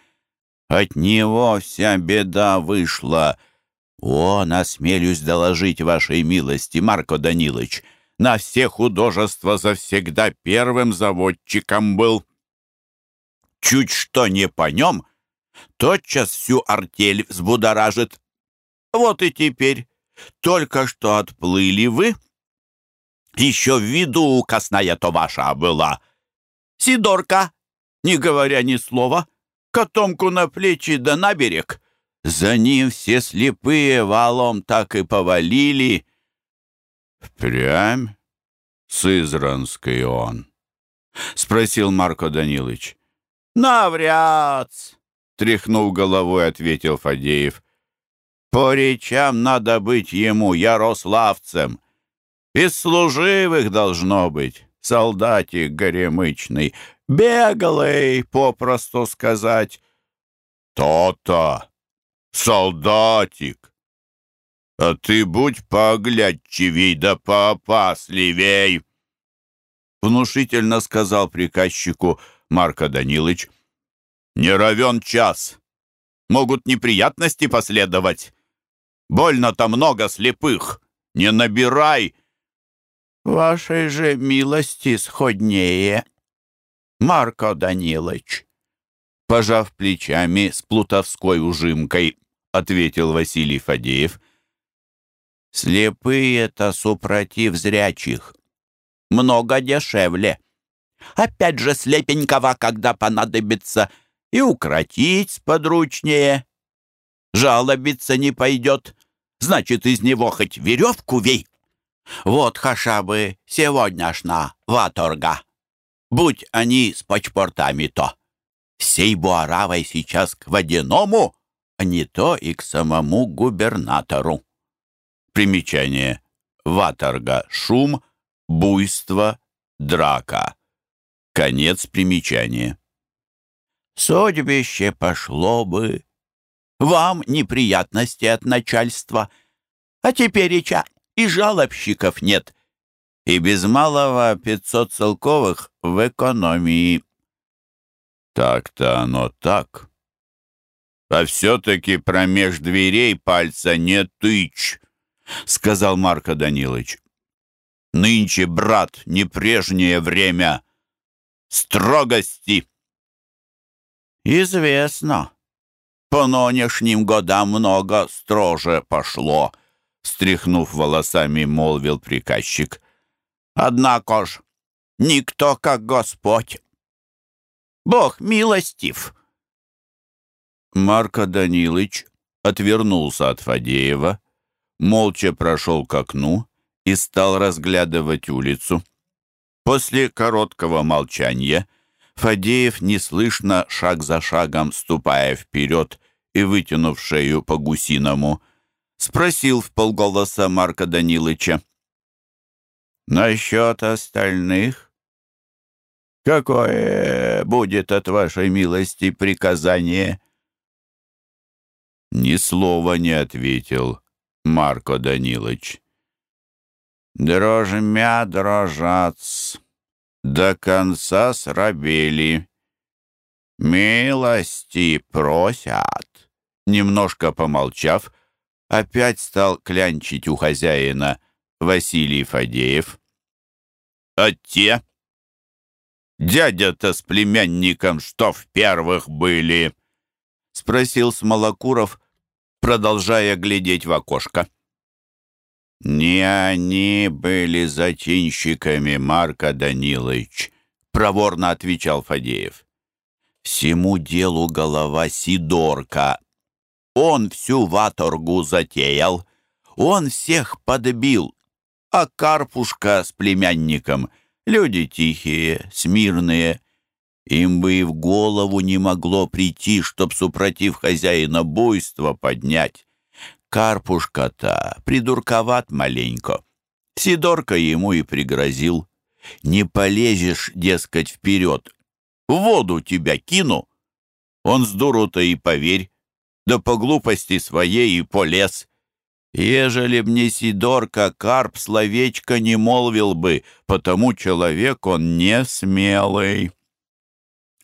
«От него вся беда вышла. Он, осмелюсь доложить вашей милости, Марко Данилович, на все художества завсегда первым заводчиком был. Чуть что не по нем, тотчас всю артель взбудоражит. Вот и теперь, только что отплыли вы, еще в виду косная-то ваша была». Сидорка, не говоря ни слова, котомку на плечи да на берег. За ним все слепые валом так и повалили. «Впрямь Сызранский он?» — спросил Марко Данилович. «Навряд!» — тряхнув головой, ответил Фадеев. «По речам надо быть ему ярославцем. Из служивых должно быть солдатик горемычный, беглый, попросту сказать. То-то, солдатик. А ты будь поглядчивей да поопасливей, внушительно сказал приказчику Марко Данилович. Не равен час. Могут неприятности последовать. Больно-то много слепых. Не набирай, «Вашей же милости сходнее, Марко Данилович!» Пожав плечами с плутовской ужимкой, ответил Василий Фадеев. «Слепые-то супротив зрячих. Много дешевле. Опять же слепенького, когда понадобится, и укротить подручнее. Жалобиться не пойдет, значит, из него хоть веревку вей». Вот хашабы сегодняшна ваторга. Будь они с пачпортами-то. Всей Буаравой сейчас к водяному, а не то и к самому губернатору. Примечание. Ваторга — шум, буйство, драка. Конец примечания. Судьбище пошло бы. Вам неприятности от начальства. А теперь и ча, и жалобщиков нет. И без малого пятьсот целковых в экономии. Так-то оно так. А все-таки промеж дверей пальца не тычь, сказал Марко Данилович. Нынче, брат, не прежнее время. Строгости. Известно. По нынешним годам много строже пошло, стряхнув волосами, молвил приказчик. Однако ж, никто как Господь. Бог милостив. Марко Данилович отвернулся от Фадеева, молча прошел к окну и стал разглядывать улицу. После короткого молчания Фадеев неслышно, шаг за шагом, ступая вперед и вытянув шею по-гусиному, спросил в полголоса Марка Данилыча. «Насчет остальных? Какое будет от вашей милости приказание?» Ни слова не ответил Марко Данилович. Дрожмя дрожат, до конца срабели. Милости просят. Немножко помолчав, опять стал клянчить у хозяина Василий Фадеев. А те? Дядя-то с племянником что в первых были? Спросил Смолокуров, продолжая глядеть в окошко. «Не они были зачинщиками, Марка Данилович», — проворно отвечал Фадеев. «Всему делу голова Сидорка. Он всю ваторгу затеял, он всех подбил, а Карпушка с племянником — люди тихие, смирные». Им бы и в голову не могло прийти, чтоб, супротив хозяина, буйство поднять. Карпушка-то придурковат маленько. Сидорка ему и пригрозил. Не полезешь, дескать, вперед. В воду тебя кину. Он с дуру-то и поверь, да по глупости своей и полез. Ежели б не Сидорка, Карп словечко не молвил бы, потому человек он не смелый.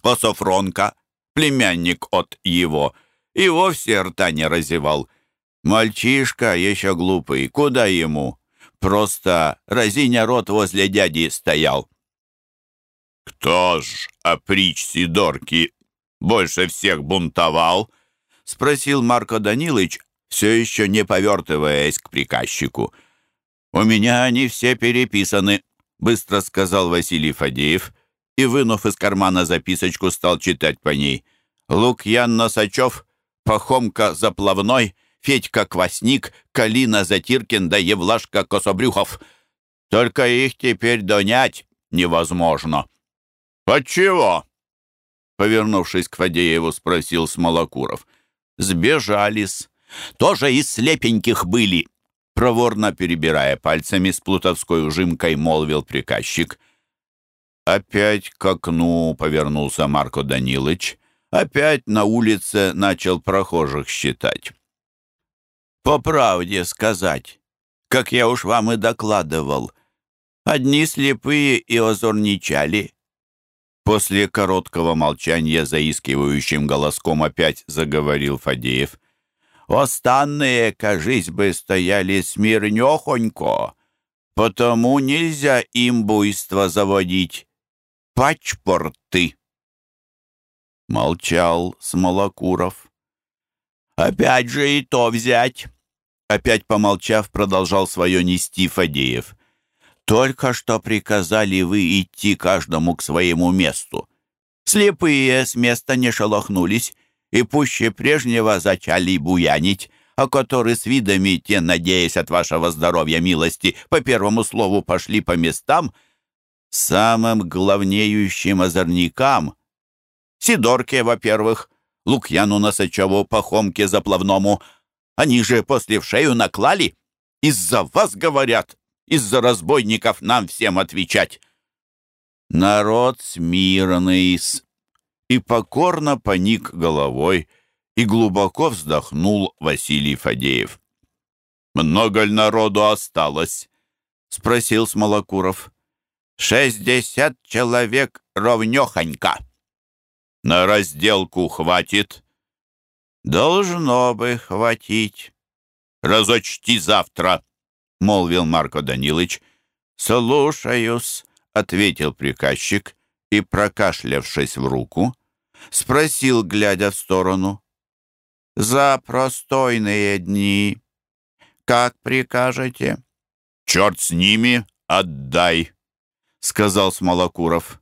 А Софронка, племянник от его, и вовсе рта не разевал — Мальчишка еще глупый, куда ему? Просто разиня рот возле дяди стоял. «Кто ж, оприч Сидорки, больше всех бунтовал?» — спросил Марко Данилович, все еще не повертываясь к приказчику. «У меня они все переписаны», — быстро сказал Василий Фадеев и, вынув из кармана записочку, стал читать по ней. «Лукьян Носачев, Пахомка Заплавной, Федька Квасник, Калина Затиркин да Евлашка Кособрюхов. Только их теперь донять невозможно». «Отчего?» Повернувшись к Фадееву, спросил Смолокуров. «Сбежались. Тоже из слепеньких были». Проворно перебирая пальцами с плутовской ужимкой, молвил приказчик. Опять к окну повернулся Марко Данилович. Опять на улице начал прохожих считать. По правде сказать, как я уж вам и докладывал, одни слепые и озорничали. После короткого молчания заискивающим голоском опять заговорил Фадеев. «Останные, кажись бы, стояли смирнёхонько, потому нельзя им буйство заводить. Пачпорты!» Молчал Смолокуров. «Опять же и то взять!» Опять помолчав, продолжал свое нести Фадеев. «Только что приказали вы идти каждому к своему месту. Слепые с места не шелохнулись и пуще прежнего зачали буянить, а которые с видами те, надеясь от вашего здоровья милости, по первому слову пошли по местам, самым главнеющим озорникам, Сидорке, во-первых, Лукьяну Носачеву, Пахомке Заплавному. Они же после в шею наклали. Из-за вас, говорят. Из-за разбойников нам всем отвечать. Народ смирный и покорно поник головой, и глубоко вздохнул Василий Фадеев. «Много ли народу осталось?» — спросил Смолокуров. «Шестьдесят человек ровнёхонько». «На разделку хватит?» «Должно бы хватить». «Разочти завтра», — молвил Марко Данилович. «Слушаюсь», — ответил приказчик и, прокашлявшись в руку, спросил, глядя в сторону. «За простойные дни как прикажете?» «Черт с ними, отдай», — сказал Смолокуров.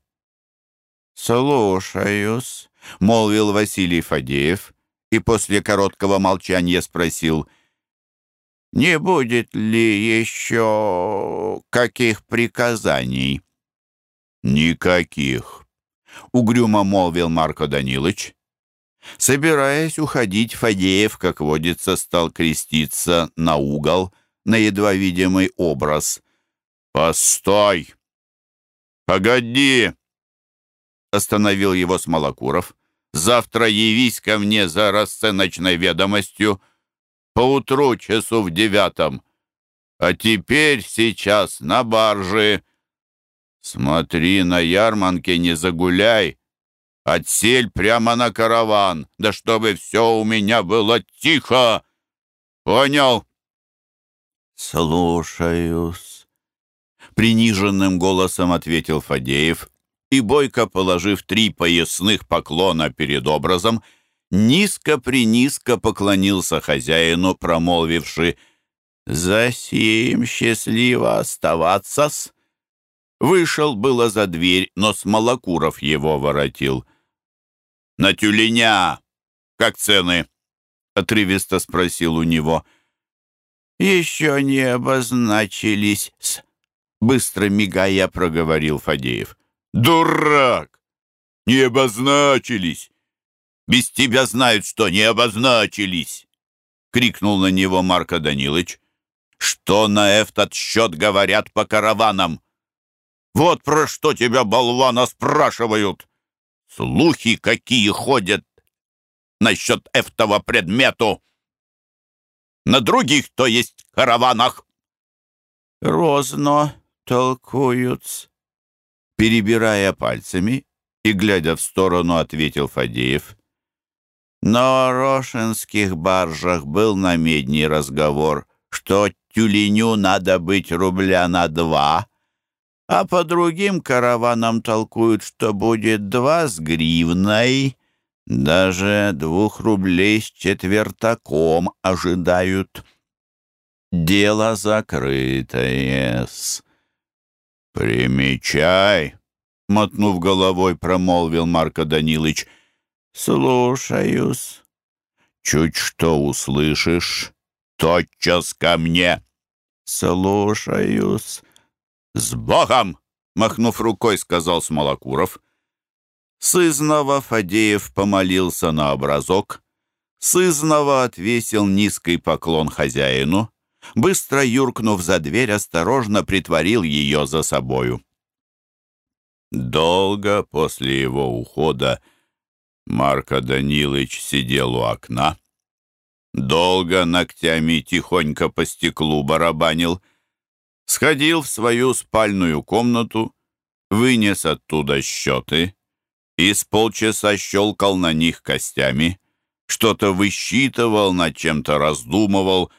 «Слушаюсь», — молвил Василий Фадеев и после короткого молчания спросил, «Не будет ли еще каких приказаний?» «Никаких», — угрюмо молвил Марко Данилович. Собираясь уходить, Фадеев, как водится, стал креститься на угол, на едва видимый образ. «Постой! Погоди!» Остановил его Смолокуров. «Завтра явись ко мне за расценочной ведомостью поутру часу в девятом. А теперь сейчас на барже. Смотри, на ярманке не загуляй, Отсель прямо на караван, да чтобы все у меня было тихо. Понял? Слушаюсь. Приниженным голосом ответил Фадеев, и Бойко, положив три поясных поклона перед образом, низко-принизко поклонился хозяину, промолвивши «За сим счастливо оставаться-с». Вышел было за дверь, но Смолокуров его воротил. «На тюленя! Как цены?» — отрывисто спросил у него. «Еще не обозначились -с», — быстро мигая проговорил Фадеев. «Дурак! Не обозначились! Без тебя знают, что не обозначились!» — крикнул на него Марко Данилович. «Что на этот счет говорят по караванам? Вот про что тебя, болвана, спрашивают!» Слухи какие ходят насчет этого предмету. На других, то есть караванах. Розно толкуют, перебирая пальцами и, глядя в сторону, ответил Фадеев. На рошинских баржах был на медний разговор, что тюленю надо быть рубля на два, а по другим караванам толкуют, что будет два с гривной, даже двух рублей с четвертаком ожидают. Дело закрытое -с. «Примечай», — мотнув головой, промолвил Марко Данилович. «Слушаюсь. Чуть что услышишь, тотчас ко мне». «Слушаюсь». «С Богом!» — махнув рукой, сказал Смолокуров. Сызнова Фадеев помолился на образок. Сызнова отвесил низкий поклон хозяину. Быстро юркнув за дверь, осторожно притворил ее за собою. Долго после его ухода Марко Данилович сидел у окна. Долго ногтями тихонько по стеклу барабанил — сходил в свою спальную комнату, вынес оттуда счеты и с полчаса щелкал на них костями, что-то высчитывал, над чем-то раздумывал.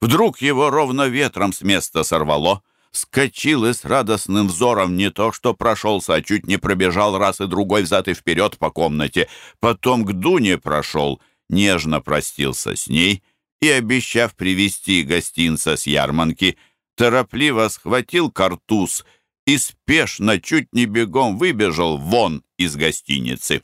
Вдруг его ровно ветром с места сорвало, скочил и с радостным взором не то что прошелся, а чуть не пробежал раз и другой взад и вперед по комнате, потом к Дуне прошел, нежно простился с ней и, обещав привезти гостинца с ярманки, торопливо схватил картуз и спешно, чуть не бегом выбежал вон из гостиницы.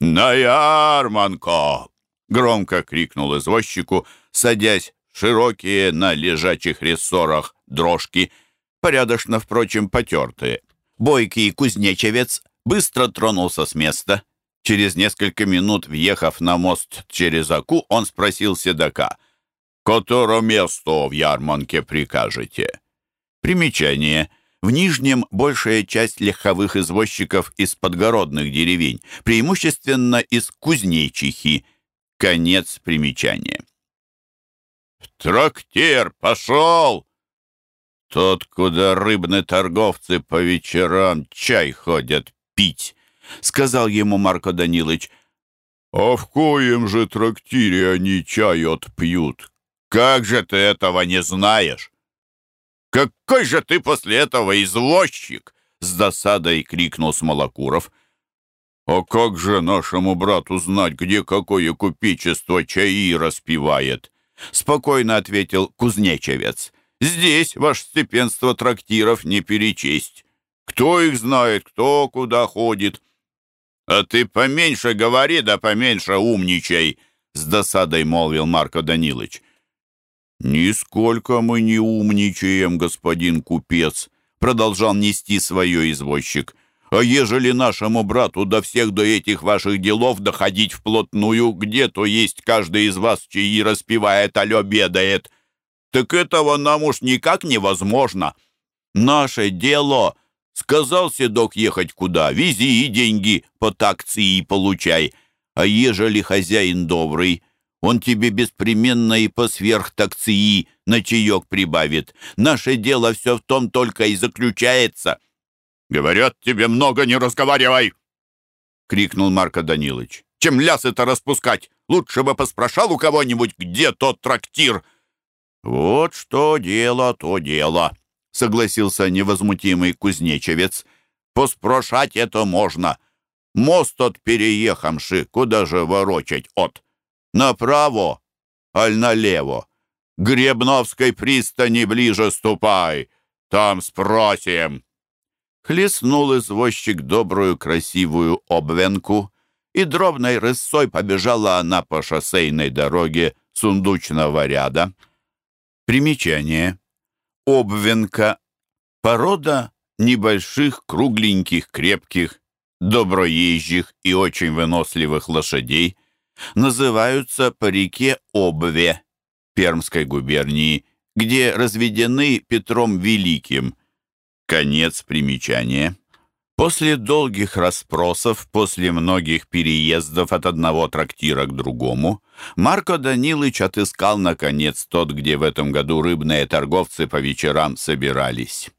«На ярманку!» — громко крикнул извозчику, садясь широкие на лежачих рессорах дрожки, порядочно, впрочем, потертые. Бойкий кузнечевец быстро тронулся с места. Через несколько минут, въехав на мост через Аку, он спросил седока — «Которое место в ярманке прикажете?» Примечание. В Нижнем большая часть легковых извозчиков из подгородных деревень, преимущественно из Кузнечихи. Конец примечания. «В трактир пошел!» «Тот, куда рыбные торговцы по вечерам чай ходят пить», — сказал ему Марко Данилович. «А в коем же трактире они чай отпьют? Как же ты этого не знаешь?» «Какой же ты после этого извозчик!» — с досадой крикнул Смолокуров. «А как же нашему брату знать, где какое купечество чаи распивает?» — спокойно ответил кузнечевец. «Здесь, ваше степенство, трактиров не перечесть. Кто их знает, кто куда ходит?» «А ты поменьше говори, да поменьше умничай!» — с досадой молвил Марко Данилович. «Нисколько мы не умничаем, господин купец», — продолжал нести свое извозчик. «А ежели нашему брату до всех до этих ваших делов доходить вплотную, где то есть каждый из вас, чьи распевает, алё бедает, так этого нам уж никак невозможно. Наше дело, сказал седок ехать куда, вези и деньги по такции получай, а ежели хозяин добрый, он тебе беспременно и по сверхтакции на чаек прибавит. Наше дело все в том только и заключается». «Говорят, тебе много не разговаривай!» — крикнул Марко Данилович. «Чем ляс это распускать? Лучше бы поспрашал у кого-нибудь, где тот трактир!» «Вот что дело, то дело!» — согласился невозмутимый кузнечевец. «Поспрошать это можно. Мост от переехамши, куда же ворочать от?» Направо, аль налево. Гребновской пристани ближе ступай. Там спросим. Хлестнул извозчик добрую красивую обвенку, и дробной рысой побежала она по шоссейной дороге сундучного ряда. Примечание. Обвенка. Порода небольших, кругленьких, крепких, доброезжих и очень выносливых лошадей – называются по реке Обве Пермской губернии, где разведены Петром Великим. Конец примечания. После долгих расспросов, после многих переездов от одного трактира к другому, Марко Данилыч отыскал, наконец, тот, где в этом году рыбные торговцы по вечерам собирались.